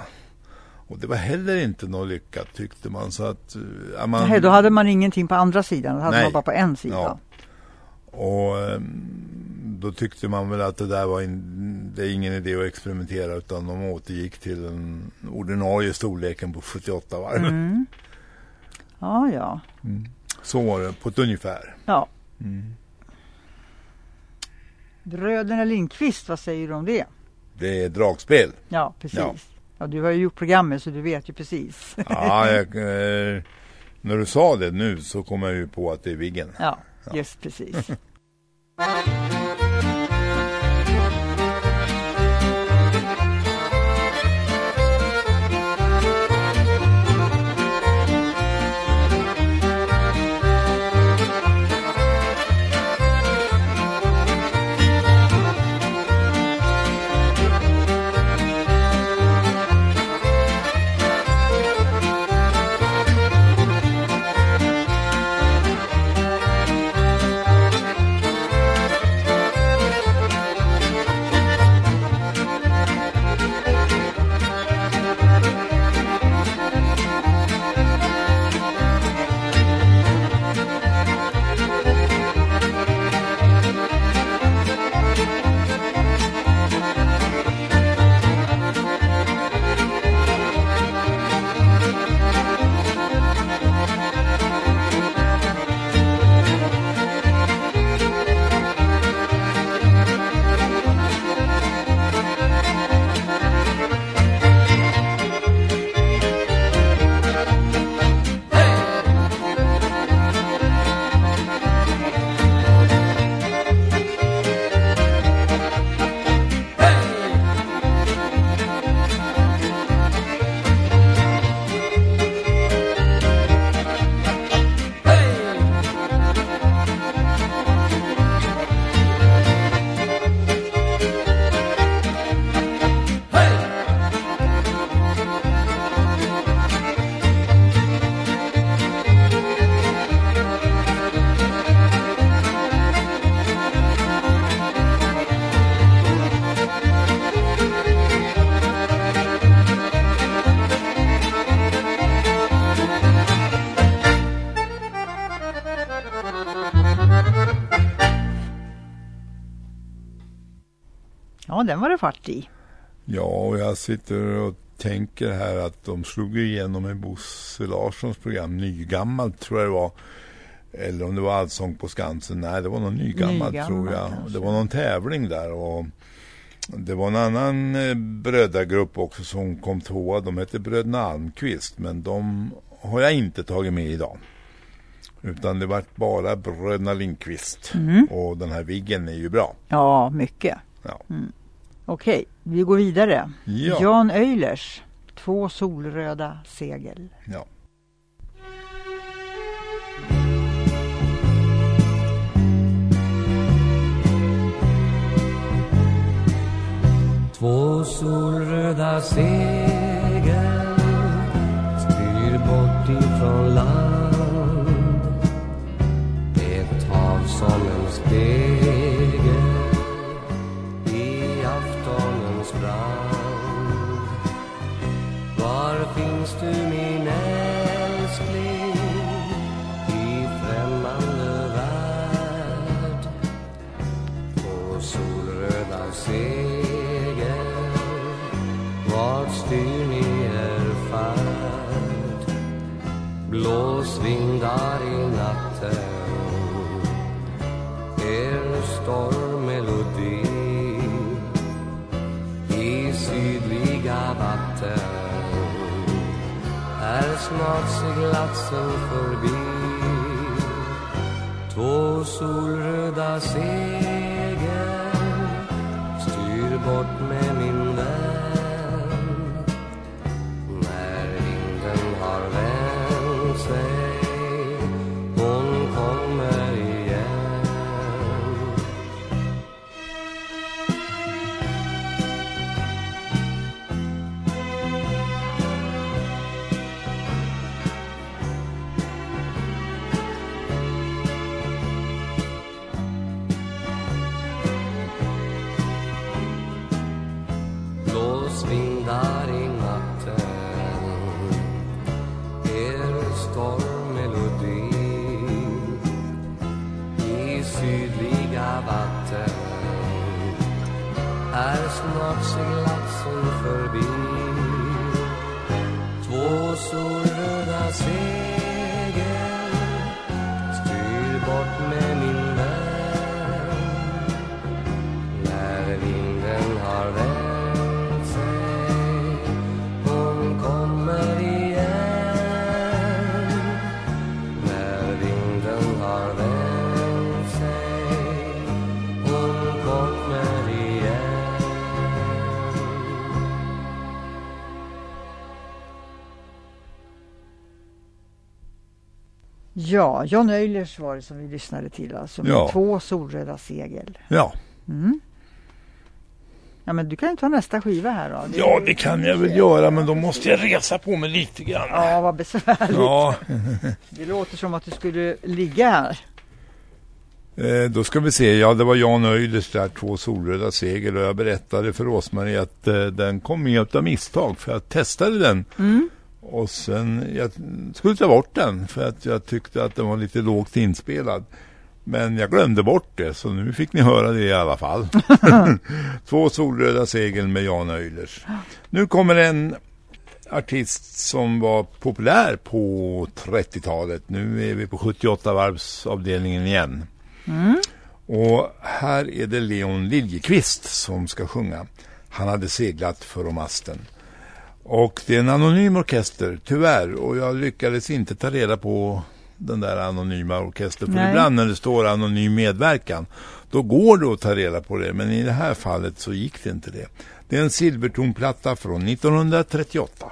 Och det var heller inte något lyckat tyckte man. Så att, eh, ja, man, Nej, då hade man ingenting på andra sidan, då hade Nej. man bara på en sida. Ja. Och ehm, då tyckte man väl att det där var in, det är ingen idé att experimentera utan de återgick till den ordinarie storleken på 78 varv. Mm. *laughs* Ja, ja. Så var det på ett ungefär. ja. Mm. Bröderna Lindqvist, vad säger du om det? Det är dragspel. Ja, precis. Ja. Ja. du har ju gjort programmet så du vet ju precis. Ja, jag, eh, när du sa det nu så kom jag ju på att det är Viggen. ja, just precis. *laughs* Ja, den var det fart i. Ja, och jag sitter och tänker här att de slog igenom i Bosse Larssons program Nygammalt tror jag det var. Eller om det var Allsång på Skansen. Nej, det var någon nygammalt Nygammalt, tror jag. kanske. Det var någon tävling där och det var en annan eh, brödragrupp också som kom tvåa. De hette Bröderna Almqvist men de har jag inte tagit med idag. Utan det var bara Bröderna Lindqvist. Mm. Och den här Viggen är ju bra. Ja, mycket. Ja. Mm. Okej, vi går vidare. Ja. Jan Öjlers, Två solröda segel. Ja. Två solröda segel styr bort ifrån land Ett hav som en spegel blåsvindar i natten. Er stormmelodi I sydliga vatten. Är snart seglatsen förbi. Två solröda segel styr bort med Är Ja, Jan Öjlers var det som vi lyssnade till alltså. Med Ja. Två solröda segel. Ja. Mm. Ja, men du kan ju ta nästa skiva här då. ja, det kan jag väl göra men då måste jag resa på mig lite grann. Ja, vad besvärligt. Ja. *laughs* Det låter som att du skulle ligga här. Eh, då ska vi se, ja det var Jan Öjders där, två solröda segel och jag berättade för Rosmarie att eh, den kom med av misstag för jag testade den Mm. Och sen jag skulle ta bort den för att jag tyckte att den var lite lågt inspelad. Men jag glömde bort det så nu fick ni höra det i alla fall. *laughs* *laughs* två solröda segel med Jan Öjders. Nu kommer en artist som var populär på 30-talet. Nu är vi på 78-varvsavdelningen igen. Mm. Och här är det Leon Liljeqvist som ska sjunga. Han hade seglat för om masten. Och det är en anonym orkester, tyvärr. Och jag lyckades inte ta reda på den där anonyma orkestern. För Nej. ibland när det står anonym medverkan, då går det att ta reda på det. Men i det här fallet så gick det inte det. Det är en silvertonplatta från 1938.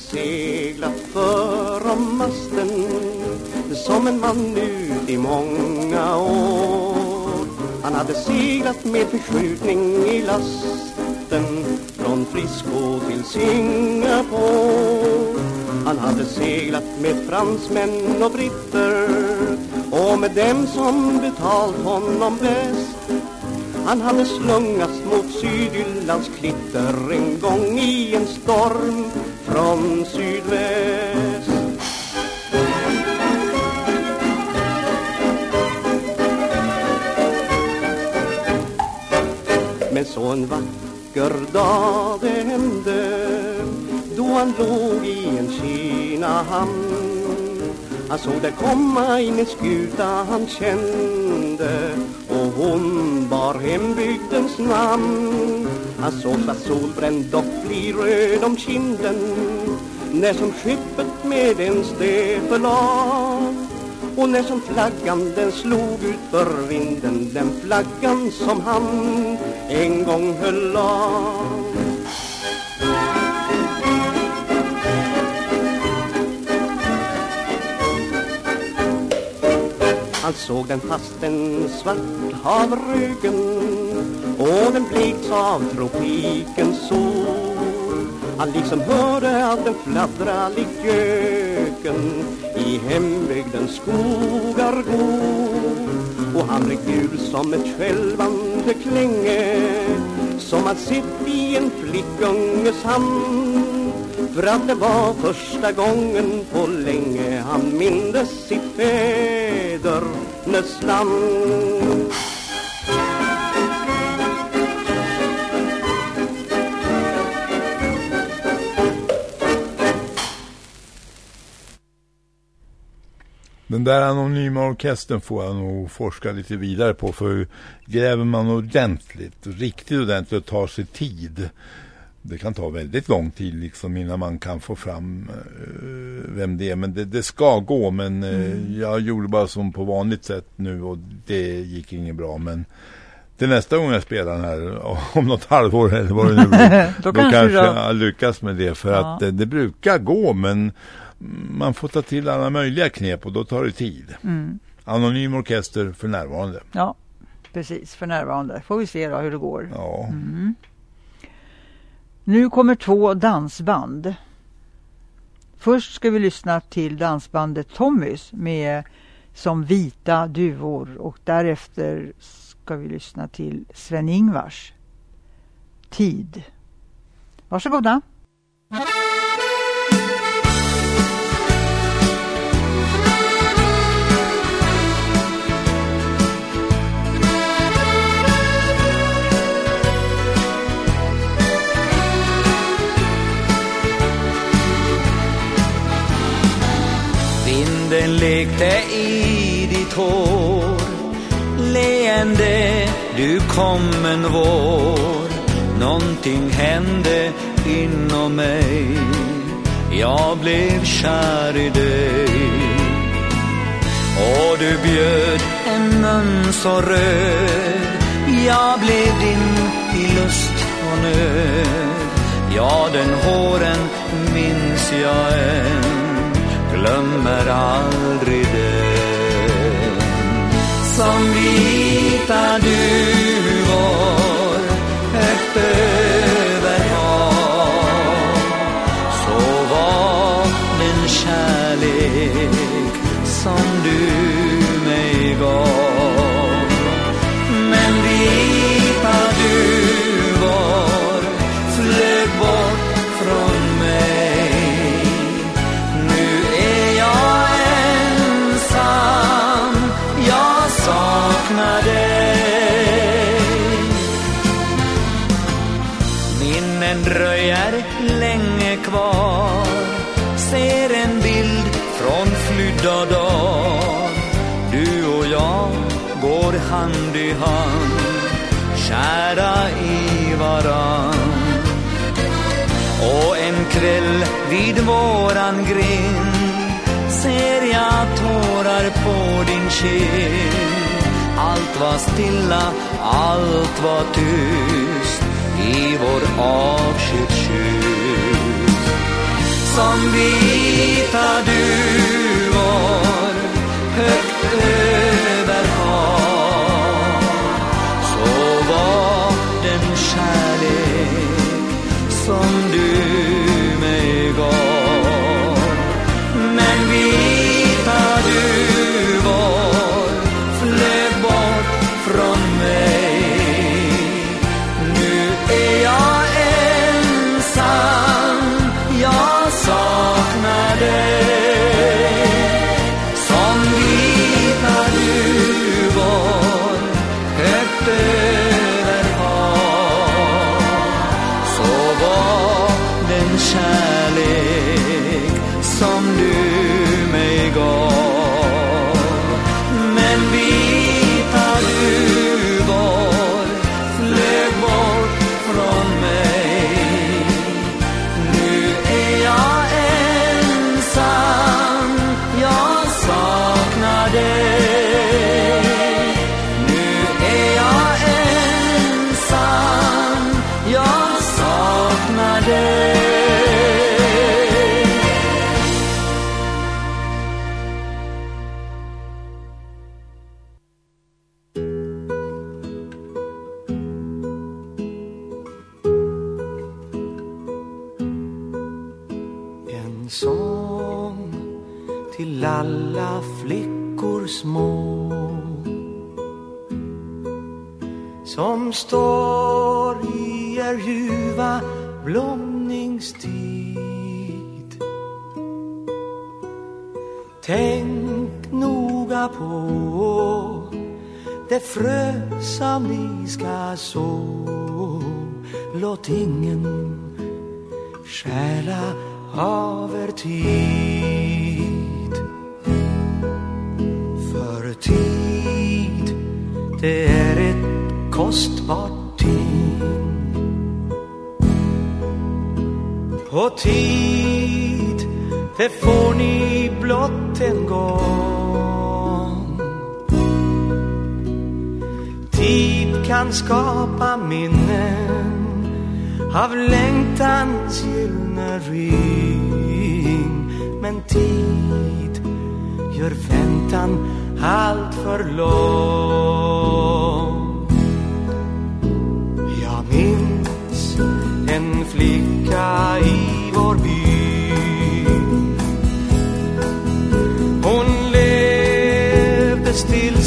Seglat för om masten som en man ut i många år. Han hade seglat med förskjutning i lasten från Frisco till Singapore. Han hade seglat med fransmän och britter och med dem som betalt honom bäst han hade slungats mot Sydjyllands klitter en gång i en storm från sydväst. Men så en vacker dag det hände då han låg i en Kinahamn han såg det komma in en skuta han kände och hon bar hembygdens namn. Han såg att solbränd och bli röd om kinden när som skeppet med en steg förlag. Och när som flaggan den slog ut för vinden Den flaggan som han en gång höll av Han såg den fast en svart av ryggen och den bleks av tropikens sol. Han liksom hörde att den fladdra likt göken i hembygdens skogar gå. Och han blev gul som ett skälvande klänge som man sett i en flickunges hand. För att det var första gången på länge han mindes sitt fädernes land. Den där anonyma orkestern får jag nog forska lite vidare på för gräver man ordentligt, riktigt ordentligt och tar sig tid det kan ta väldigt lång tid liksom innan man kan få fram uh, vem det är. Men det, det ska gå men uh, mm. jag gjorde bara som på vanligt sätt nu och det gick inget bra. Men till nästa gång jag spelar den här *laughs* om något halvår eller vad det nu blir. *laughs* då, då kanske jag lyckas med det för ja. att det, det, brukar gå men man får ta till alla möjliga knep och då tar det tid. Mm. Anonym orkester för närvarande. Ja, precis för närvarande. Får vi se då hur det går. Ja. Mm. Nu kommer två dansband. Först ska vi lyssna till dansbandet Tommys med Som vita duvor och därefter ska vi lyssna till Sven-Ingvars Tid. Varsågoda. Mm. Får. Leende, du kom en vår. Någonting hände inom mig. Jag blev kär i dig. Och du bjöd en mun så röd. Jag blev din i lust och nöd. Ja, den håren minns jag än. Glömmer aldrig det som vita duvor högt över hav. Så var min kärlek som du hand i hand Kära i varann. Och en kväll vid våran grind ser jag tårar på din kind. Allt var stilla, allt var tyst i vår avskedskyss som vita duvor högt över som till alla flickor små som står i er ljuva blomningstid. Tänk noga på det frö som ni ska så. Låt ingen stjäla av er tid. Kostbart ting. Och tid, det får ni blott en gång. Tid kan skapa minnen av längtans gyllene ring Men tid gör väntan allt för lång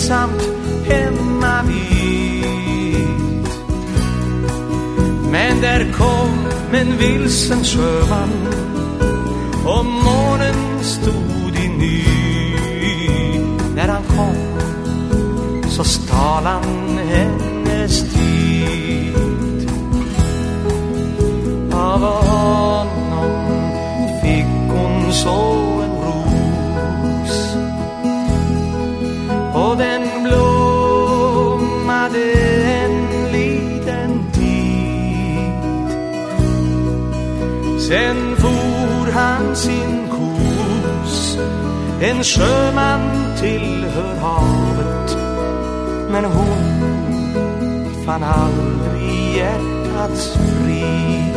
ensamt hemma vid men där kom en vilsen sjöman och månen stod i ny. När han kom så stal han hennes tid. Av honom fick hon så Sen for han sin kos, en sjöman tillhör havet. Men hon fann aldrig hjärtats frid.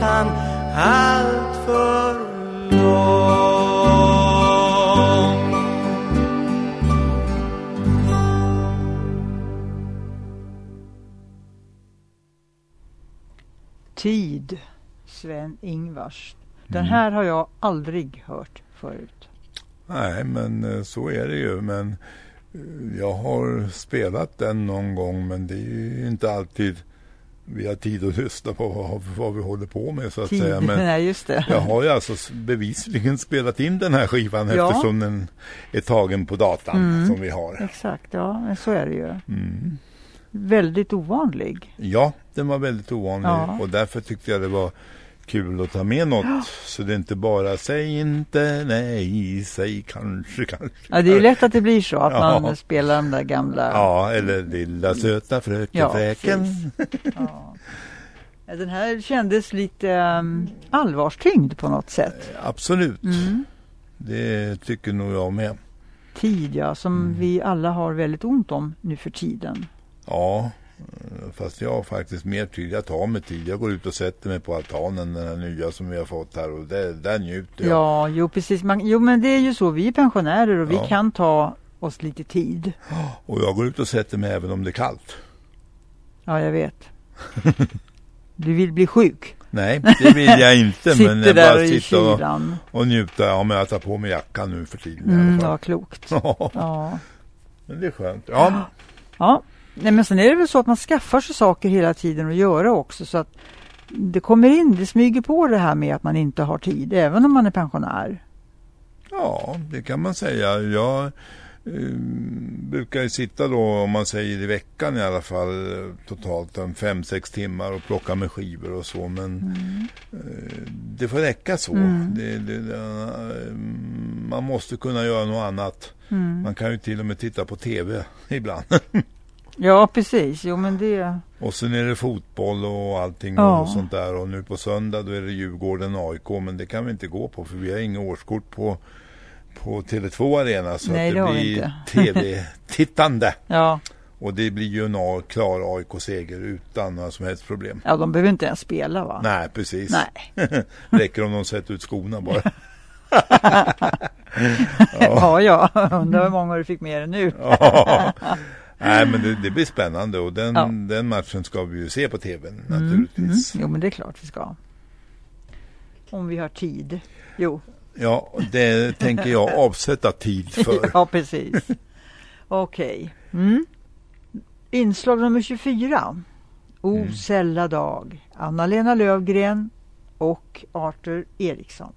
Väntan allt för lång. Tid, Sven-Ingvars. Den Mm. här har jag aldrig hört förut. Nej, men eh, så är det ju. Men eh, jag har spelat den någon gång, men det är ju inte alltid vi har tid att lyssna på vad, vad vi håller på med så att Tid, säga. Men *laughs* nej, just det. jag har ju alltså bevisligen spelat in den här skivan Ja. eftersom den är tagen på datan Mm. som vi har. Exakt, ja, men så är det ju. Mm. Väldigt ovanlig. Ja, den var väldigt ovanlig Ja. och därför tyckte jag det var kul att ta med något. Ja. Så det är inte bara säg inte nej, säg kanske, kanske. Ja, det är ju lätt att det blir så att Ja. man spelar de där gamla... Ja, eller lilla söta fröken Ja, Fräken. Ja. Den här kändes lite um, allvarstyngd på något sätt. Absolut. Mm. Det tycker nog jag med. Tid, ja, som Mm. vi alla har väldigt ont om nu för tiden. Ja, eh, fast jag har faktiskt mer tid. Jag tar mig tid. Jag går ut och sätter mig på altanen, den här nya som vi har fått här och där, där njuter jag. Ja, jo precis. Man, jo, men det är ju så. Vi är pensionärer och Ja. vi kan ta oss lite tid. *gasps* Och jag går ut och sätter mig även om det är kallt. Ja, jag vet. *laughs* Du vill bli sjuk. Nej, det vill jag inte. *laughs* Sitter men jag bara i sitta och, och njuta. Ja, men jag tar på mig jackan nu för tiden Mm, det var klokt. *laughs* Ja. Ja. Men det är skönt. Ja, *gasps* Ja, nej, men sen är det väl så att man skaffar sig saker hela tiden att göra också så att det kommer in, det smyger på det här med att man inte har tid, även om man är pensionär. ja, det kan man säga. Jag eh, brukar ju sitta då, om man säger i veckan i alla fall, totalt en fem, sex timmar och plocka med skivor och så. Men eh, det får räcka så. Mm. Det, det, det, eh, man måste kunna göra något annat. Mm. Man kan ju till och med titta på tv *laughs* ibland. Ja, precis. Jo, men det... Och sen är det fotboll och allting Ja. och sånt där. Och nu på söndag då är det Djurgården AIK. Men det kan vi inte gå på för vi har inget årskort på, på Tele2 Arena. Så Nej, att det det blir tv-tittande. *laughs* *laughs* Ja. Och det blir ju en klar AIK-seger utan några som helst problem. ja, de behöver inte ens spela va? Nej, precis. Nej. *laughs* Räcker om de sätter ut skorna bara. ja, ja. Undrar hur många du fick med dig nu. Ja. Nej, men det, det blir spännande och den, Ja. den matchen ska vi ju se på tv Mm, naturligtvis. Mm. Jo, men det är klart vi ska. Om vi har tid. Jo. Ja, det tänker jag *laughs* avsätta tid för. ja, precis. Okej. Mm. Inslag nummer 24. O Mm. sälla dag. Anna-Lena Lövgren och Arthur Eriksson.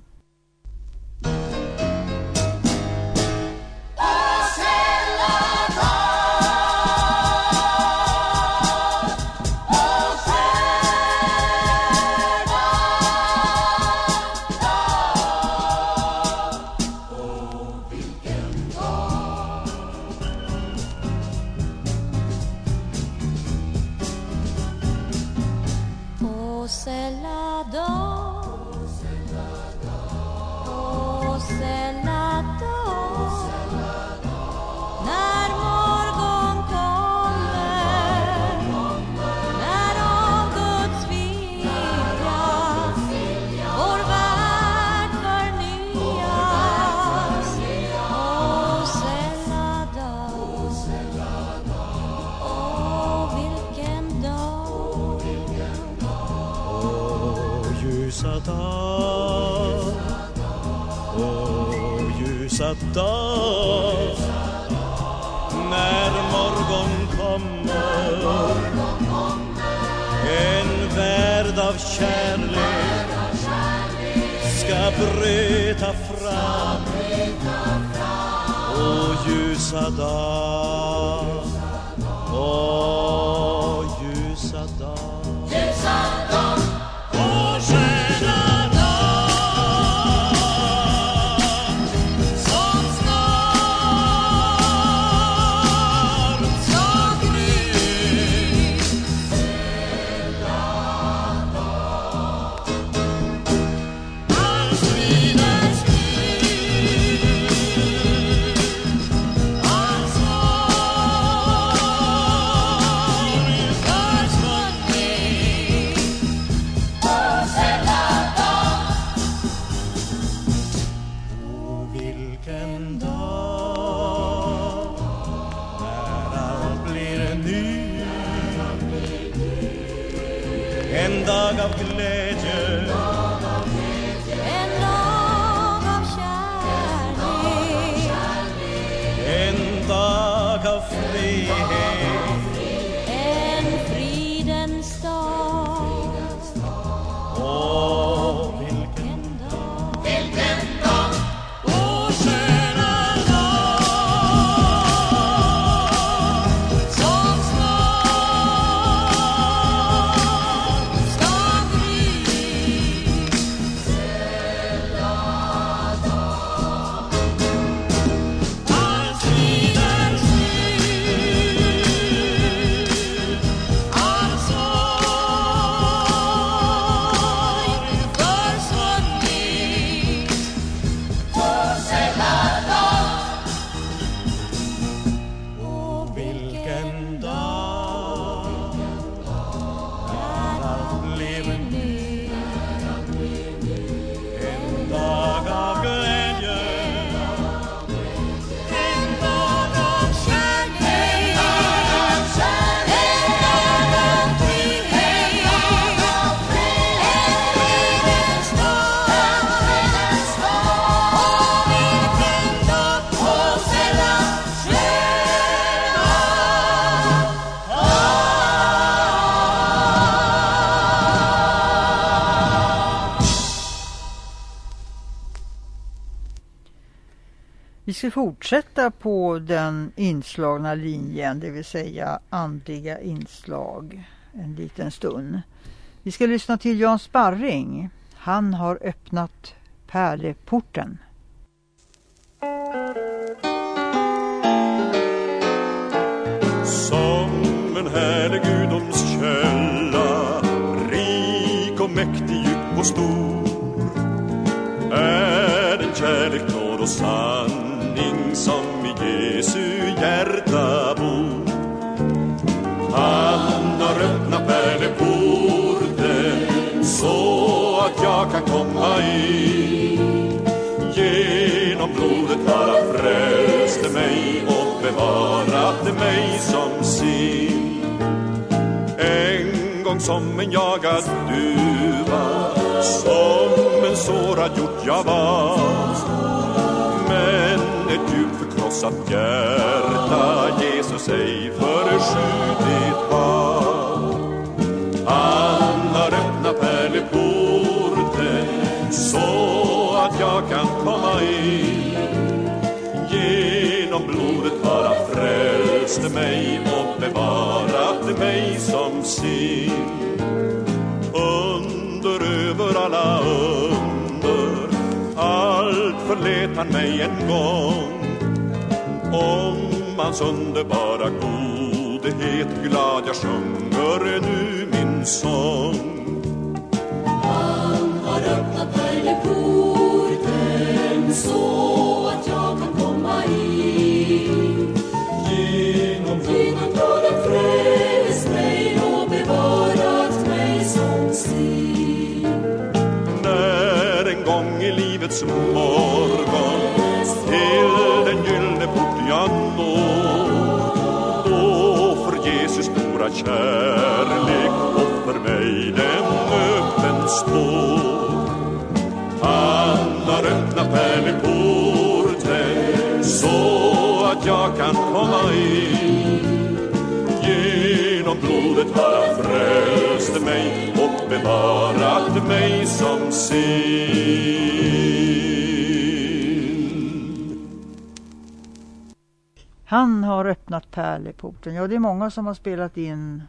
Vi ska fortsätta på den inslagna linjen, det vill säga andliga inslag, en liten stund. Vi ska lyssna till Jan Sparring. Han har öppnat pärleporten. Som en härlig gudomskälla Rik och mäktig, djup och stor Är den kärlek, nåd och sanning Som i Jesu hjärta bor Han har öppnat pärleporten Så att jag kan komma in Genom blodet har han frälst mig och bevarat mig som sin. En gång som en jagad duva, som en sårad hjort jag var oss att hjärta Jesus ej förskjutit har. Han har öppnat pärleporten så att jag kan komma in. Genom blodet har han frälst mig och bevarat mig som sin. Under över alla under, allt förlät han mig en gång. Om hans underbara godhet glad jag sjunger nu min sång. Han har öppnat pärleporten så att jag kan komma in. Genom Genom blodet frälst mig och bevarat mig som sin. När en gång i livets morgon till den gyllene kärlek och för mig den öppen står Han har öppnat pärleporten så att jag kan komma in Genom blodet har han frälst mig och bevarat mig som sin. Han har öppnat pärleporten. Ja, det är många som har spelat in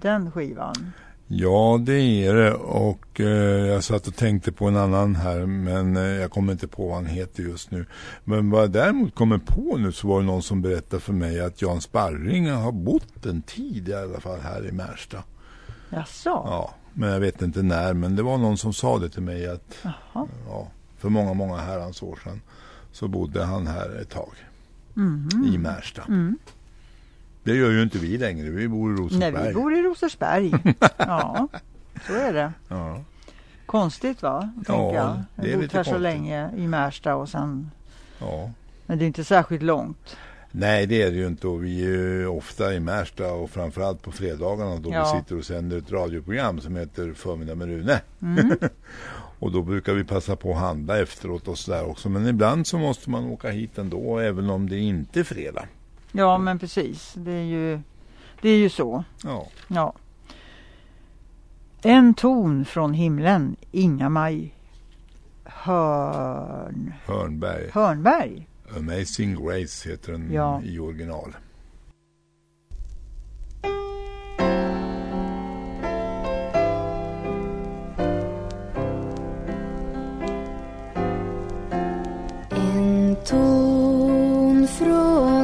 den skivan. Ja, det är det. Och eh, jag satt och tänkte på en annan här, men eh, jag kommer inte på vad han heter just nu. Men vad jag däremot kommer på nu så var det någon som berättade för mig att Jan Sparring har bott en tid i alla fall här i Märsta. Jaså? Ja, men jag vet inte när. Men det var någon som sa det till mig att Jaha. ja, för många, många herrans år sedan så bodde han här ett tag Mhm. i Märsta. Mm. Det gör ju inte vi längre. Vi bor i Nej, Rosersberg. vi bor i Rosersberg. *laughs* ja, så är det. Ja. Konstigt va? Ja, Tänker jag. det är Jag lite här så konstigt. länge i Märsta och sen... Ja. Men det är inte särskilt långt. Nej, det är det ju inte. Och vi är ju ofta i Märsta och framförallt på fredagarna då Ja. vi sitter och sänder ett radioprogram som heter Förmiddag med Rune. Mm. *laughs* och då brukar vi passa på att handla efteråt och sådär också. Men ibland så måste man åka hit ändå, även om det inte är fredag. Ja, men precis. Det är ju, det är ju så. Ja. Ja. En ton från himlen, Inga-Maj Hörn... Hörnberg. Hörnberg. Amazing Grace heter den Ja. i original. Ton från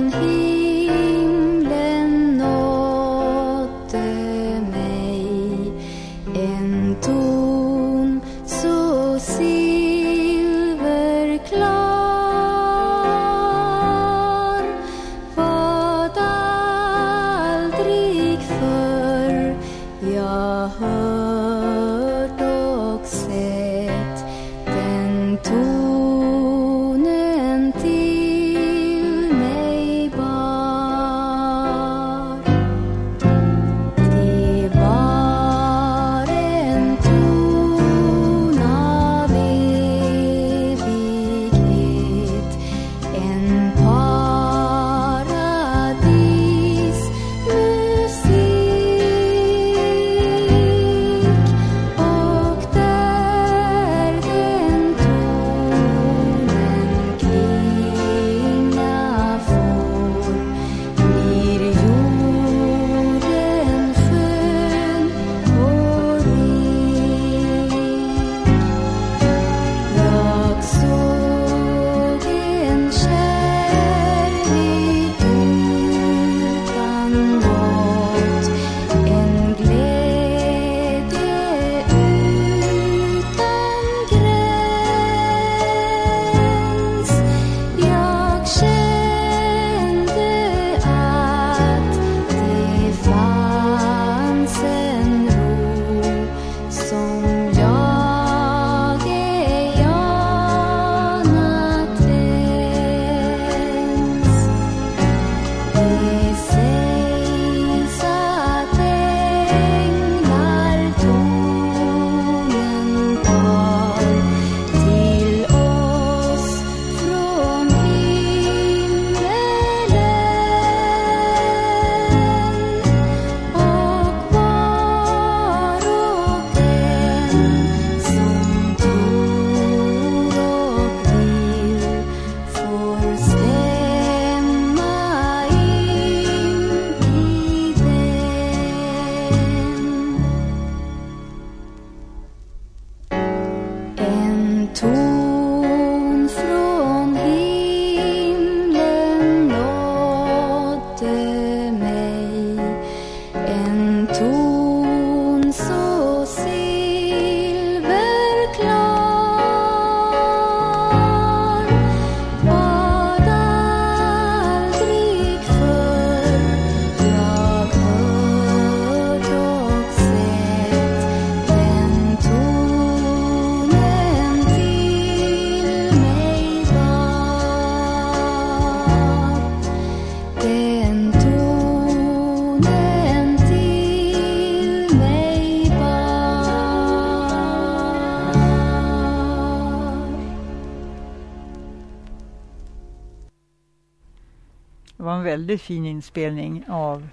väldigt fin inspelning av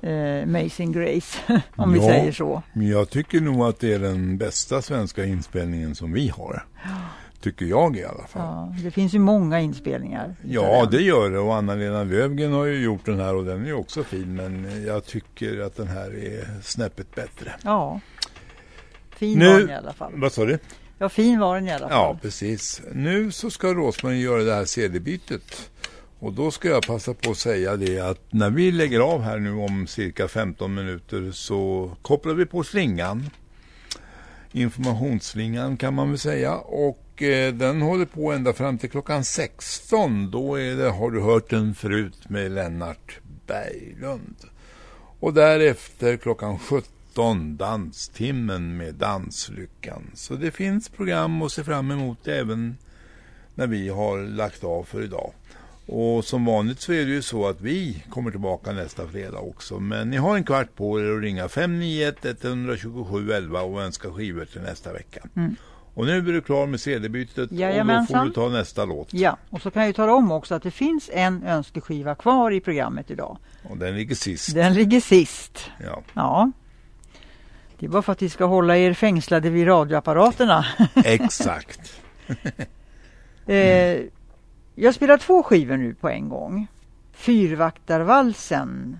eh, Amazing Grace, *laughs* om vi Ja, säger så. Men jag tycker nog att det är den bästa svenska inspelningen som vi har. *gasps* Tycker jag i alla fall. Ja, det finns ju många inspelningar. Ja, det gör det. Och Anna-Lena Löfgren har ju gjort den här och den är ju också fin. Men jag tycker att den här är snäppet bättre. Ja. Fin var den i alla fall. Vad sa du? Ja, fin var den i alla fall. Ja, precis. Nu så ska Rosmarie göra det här CD-bytet. Och då ska jag passa på att säga det att när vi lägger av här nu om cirka 15 minuter så kopplar vi på slingan. Informationsslingan kan man väl säga. Och eh, den håller på ända fram till klockan 16. Då är det, har du hört den förut med Lennart Berglund. Och därefter klockan 17 danstimmen med Danslyckan. Så det finns program att se fram emot även när vi har lagt av för idag. Och som vanligt så är det ju så att vi kommer tillbaka nästa fredag också. Men ni har en kvart på er att ringa 591 127 11 och önska skivor till nästa vecka. Mm. Och nu är du klar med CD-bytet och då Jajamensan. får du ta nästa låt. Ja, och så kan jag ju tala om också att det finns en önskeskiva kvar i programmet idag. Och den ligger sist. Den ligger sist. Ja. Ja. Det är bara för att vi ska hålla er fängslade vid radioapparaterna. *laughs* Exakt. *laughs* eh, jag spelar två skivor nu på en gång. Fyrvaktarvalsen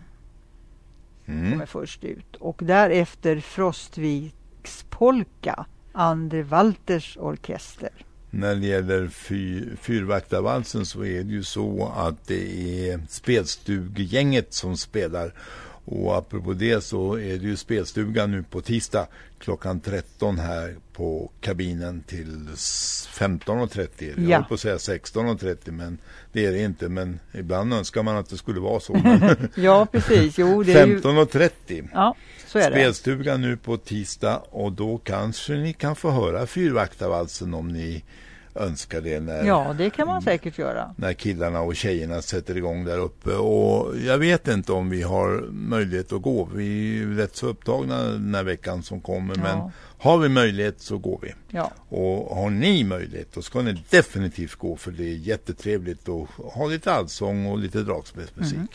Mm. kommer först ut och därefter Frostviks polka, Andre Walters orkester. När det gäller fy, fyrvaktarvalsen så är det ju så att det är spelstugegänget som spelar. Och apropå det så är det ju spelstugan nu på tisdag klockan 13 här på kabinen till s- 15.30. Jag Ja. höll på att säga 16.30 men det är det inte. Men ibland önskar man att det skulle vara så. *laughs* Ja, precis. Jo, det är ju- 15.30. Ja, så är det. Spelstugan nu på tisdag och då kanske ni kan få höra fyrvaktarvalsen om ni önskar det när, Ja, det kan man säkert göra. när killarna och tjejerna sätter igång där uppe. Och jag vet inte om vi har möjlighet att gå. Vi är rätt så upptagna den här veckan som kommer. Ja. Men har vi möjlighet så går vi. Ja. Och har ni möjlighet då ska ni definitivt gå för det är jättetrevligt att ha lite allsång och lite dragspelsmusik. Mm.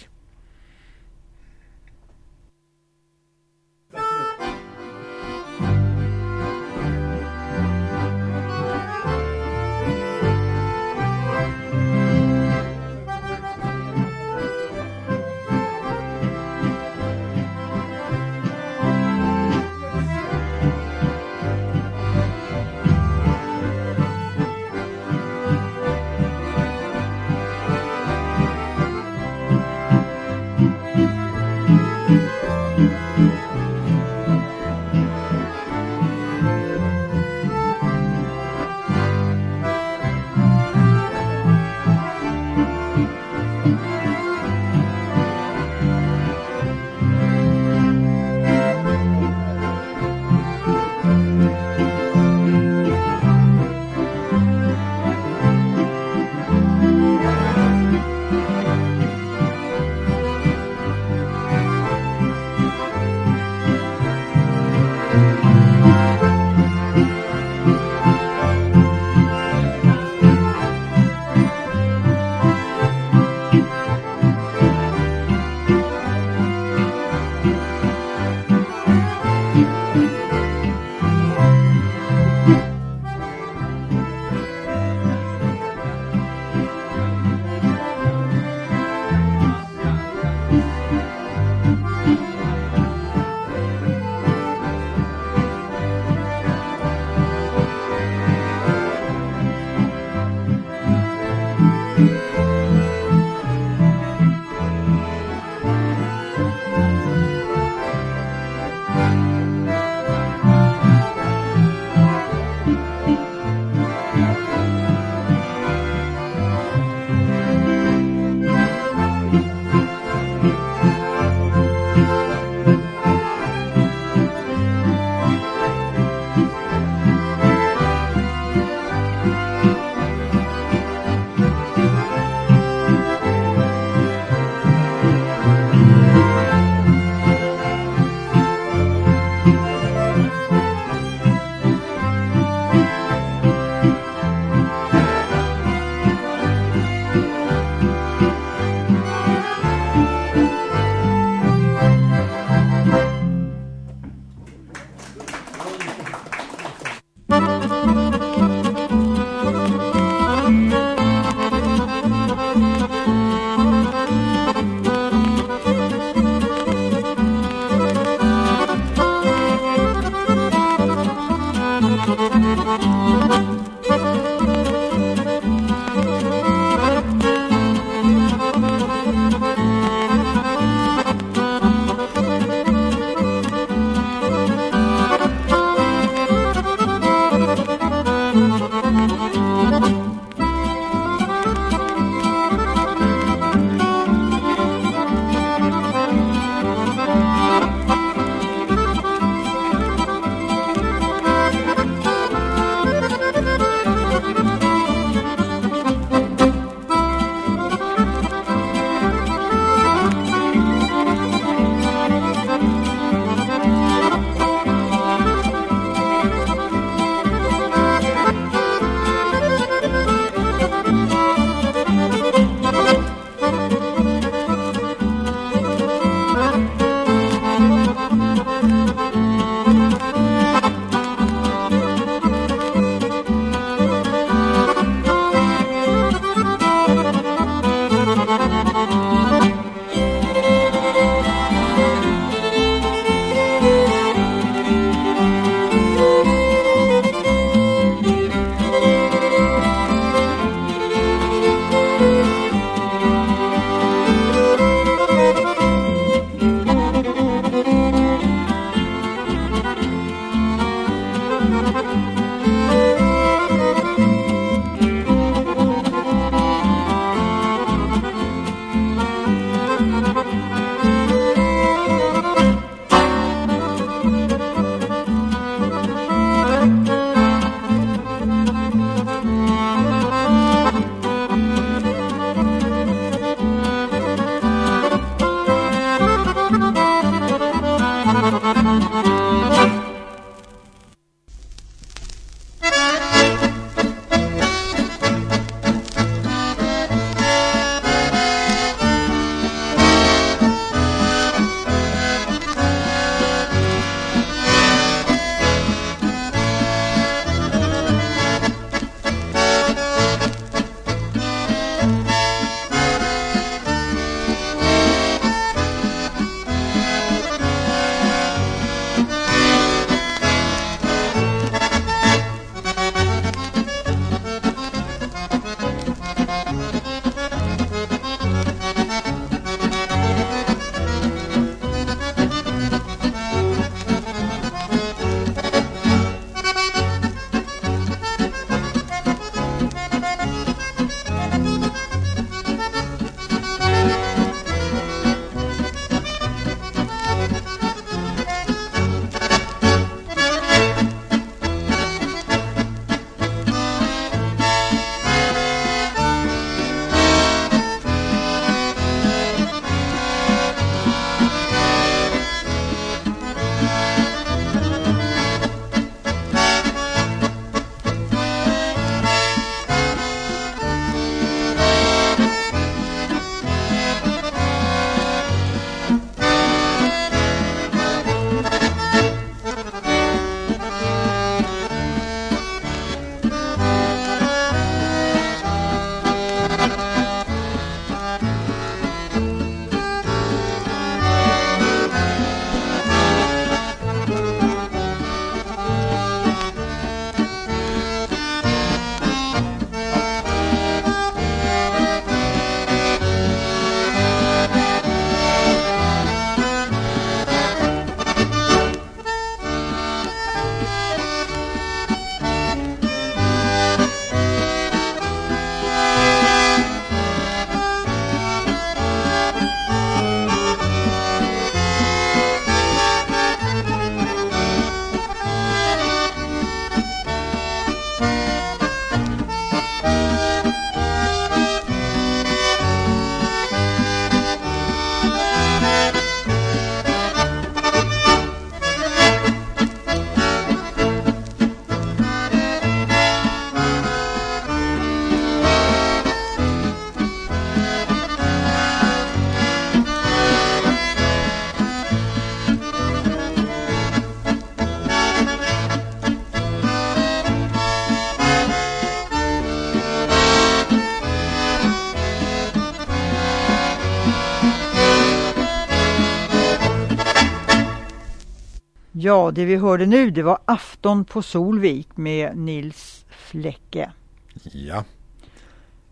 Ja, det vi hörde nu det var Afton på Solvik med Nils Fläcke. Ja.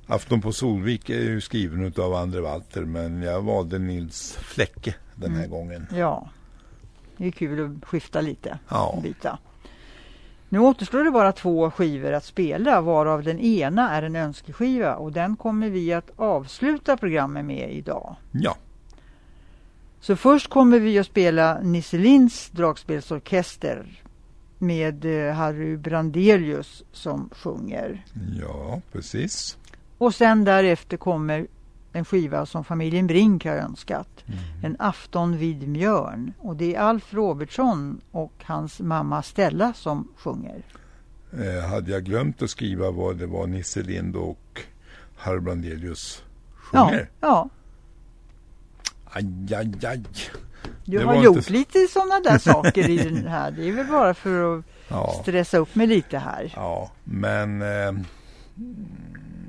Afton på Solvik är ju skriven av Andre Walter men jag valde Nils Fläcke den här Mm. gången. Ja, det är kul att skifta lite. Ja. Byta. Nu återstår det bara två skivor att spela varav den ena är en önskeskiva och den kommer vi att avsluta programmet med idag. Ja. Så först kommer vi att spela Nisse Linds dragspelsorkester med eh, Harry Brandelius som sjunger. Ja, precis. Och sen därefter kommer en skiva som familjen Brink har önskat. En afton vid Mjörn. Och det är Alf Robertsson och hans mamma Stella som sjunger. Eh, hade jag glömt att skriva vad det var Nisse Lind och Harry Brandelius Ja, sjunger? ja. Aj, aj, aj. Du Det har gjort inte- lite sådana där *laughs* saker i den här. Det är väl bara för att Ja. stressa upp mig lite här. Ja, men eh,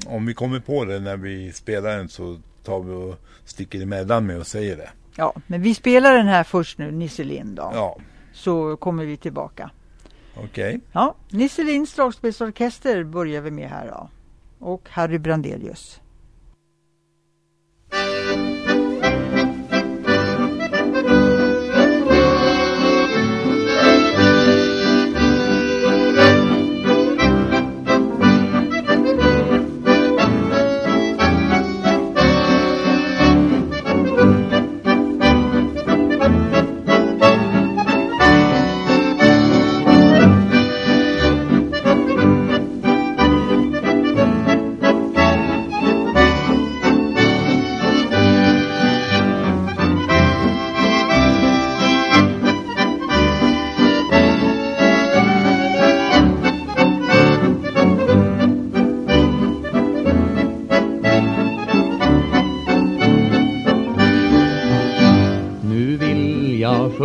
om vi kommer på det när vi spelar den så tar vi och sticker emellan med och säger det. Ja, men vi spelar den här först nu, Nisse Lind då. Ja, Så kommer vi tillbaka. okej. Ja, Nisse Linds dragspelsorkester börjar vi med här då. Och Harry Brandelius.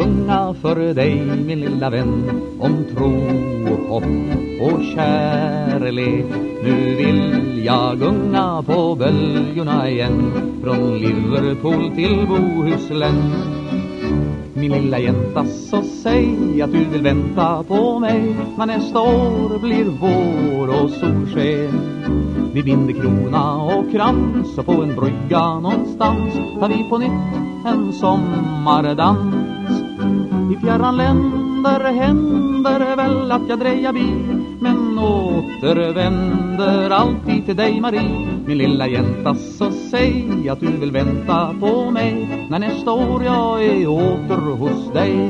Sjunga för dig min lilla vän Om tro och hopp och kärlek. Nu vill jag gunga på böljorna igen Från Liverpool till Bohuslän. Min lilla jänta så säg att du vill vänta på mig När nästa år blir vår och solsken. Vi binder krona och krans och på en brygga någonstans tar vi på nytt en sommardans fjärran länder händer väl att jag drejar bil Men återvänder alltid till dig Marie. Min lilla jänta så säg att du vill vänta på mig När nästa år jag är åter hos dig.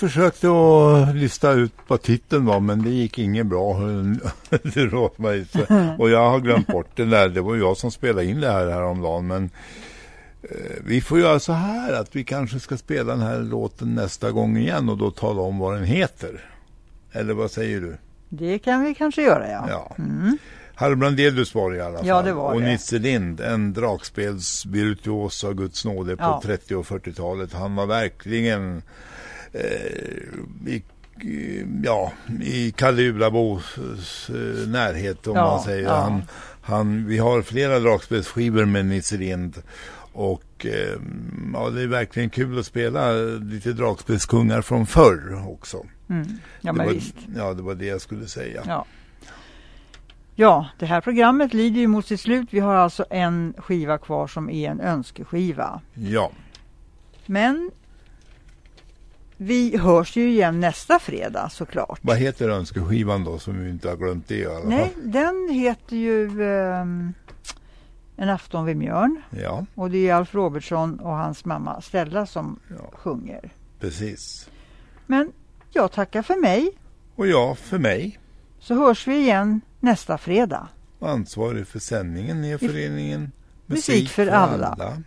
Försökte att lista ut vad titeln var men det gick inget bra. *laughs* det råd mig. *laughs* Och jag har glömt bort den där. Det var jag som spelade in det här häromdagen. Men eh, vi får göra så här att vi kanske ska spela den här låten nästa gång igen och då tala om vad den heter. Eller vad säger du? Det kan vi kanske göra ja. Ja. Mm. Harry Brandelius var det i alla fall. Ja, det var och det. Nisse Lind, en dragspelsvirtuos av Guds nåde på Ja. 30 och 40-talet. Han var verkligen i, ja, i Kalle Urabos eh, närhet om Ja, man säger. ja. Han, Han, vi har flera dragspelsskivor med Nisse Lind och eh, ja, det är verkligen kul att spela lite dragspelskungar från förr också. Mm. Ja, det men var, visst. Ja, det var det jag skulle säga. Ja. Ja, det här programmet lider ju mot sitt slut. Vi har alltså en skiva kvar som är en önskeskiva. Ja. Men vi hörs ju igen nästa fredag såklart. Vad heter önskeskivan då som vi inte har glömt det i alla fall? Nej, den heter ju ehm, En afton vid Mjörn. Ja, Och det är Alf Robertsson och hans mamma Stella som sjunger. precis. Men jag tackar för mig. Och ja, för mig. Så hörs vi igen nästa fredag. Ansvarig för sändningen är föreningen Musik för alla.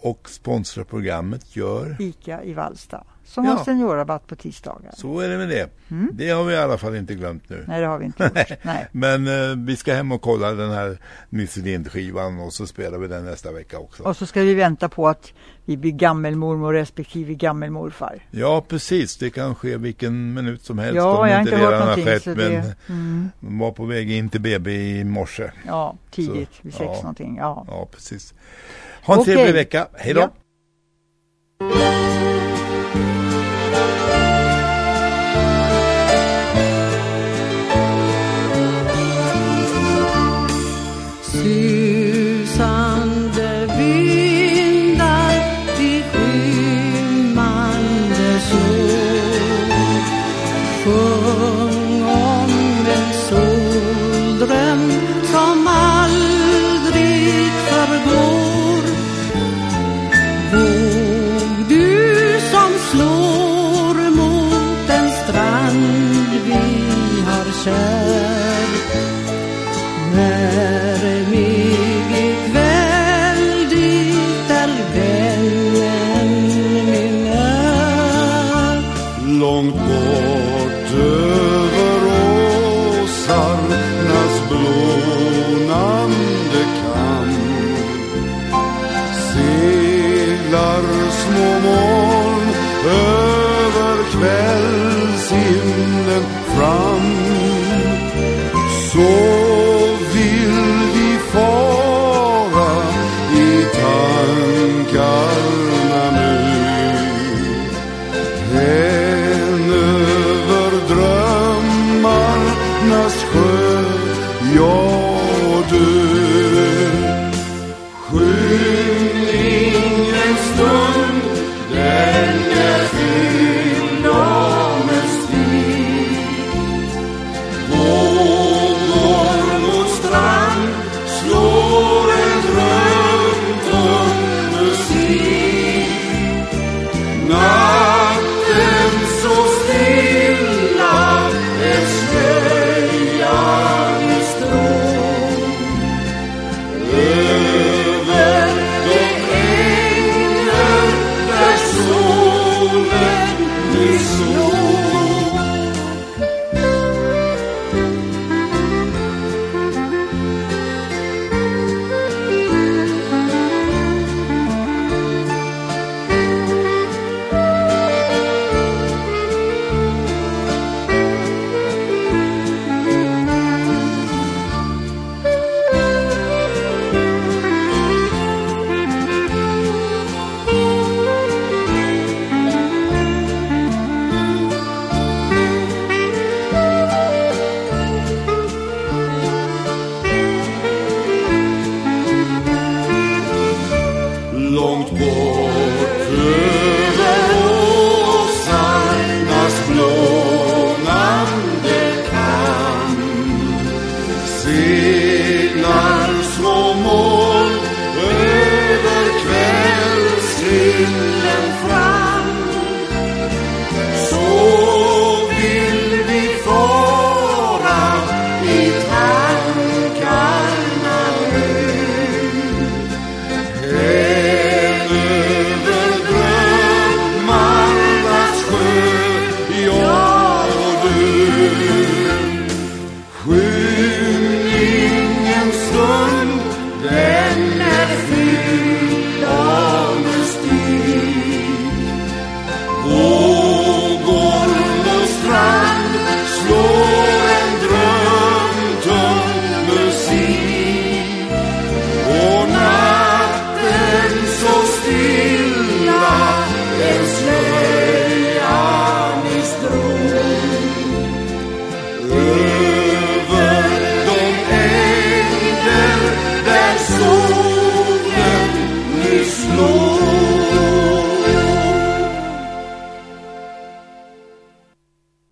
Och sponsrar programmet gör... ICA i Vallsta. Som Ja. har seniorrabatt på tisdagar. Så är det med det. Det har vi i alla fall inte glömt nu. Nej, det har vi inte gjort. *laughs* Nej. Men eh, vi ska hem och kolla den här Nisse Lind-skivan och så spelar vi den nästa vecka också. Och så ska vi vänta på att vi blir gammelmormor respektive gammelmorfar. Ja, precis. Det kan ske vilken minut som helst. Ja, om jag har inte hört någonting, skett. Men det- mm. var på väg in till BB i morse. Ja, tidigt, Så, vid sex ja. någonting. Ja. Ja, precis. Ha en Okej. trevlig vecka. Hej då! Ja.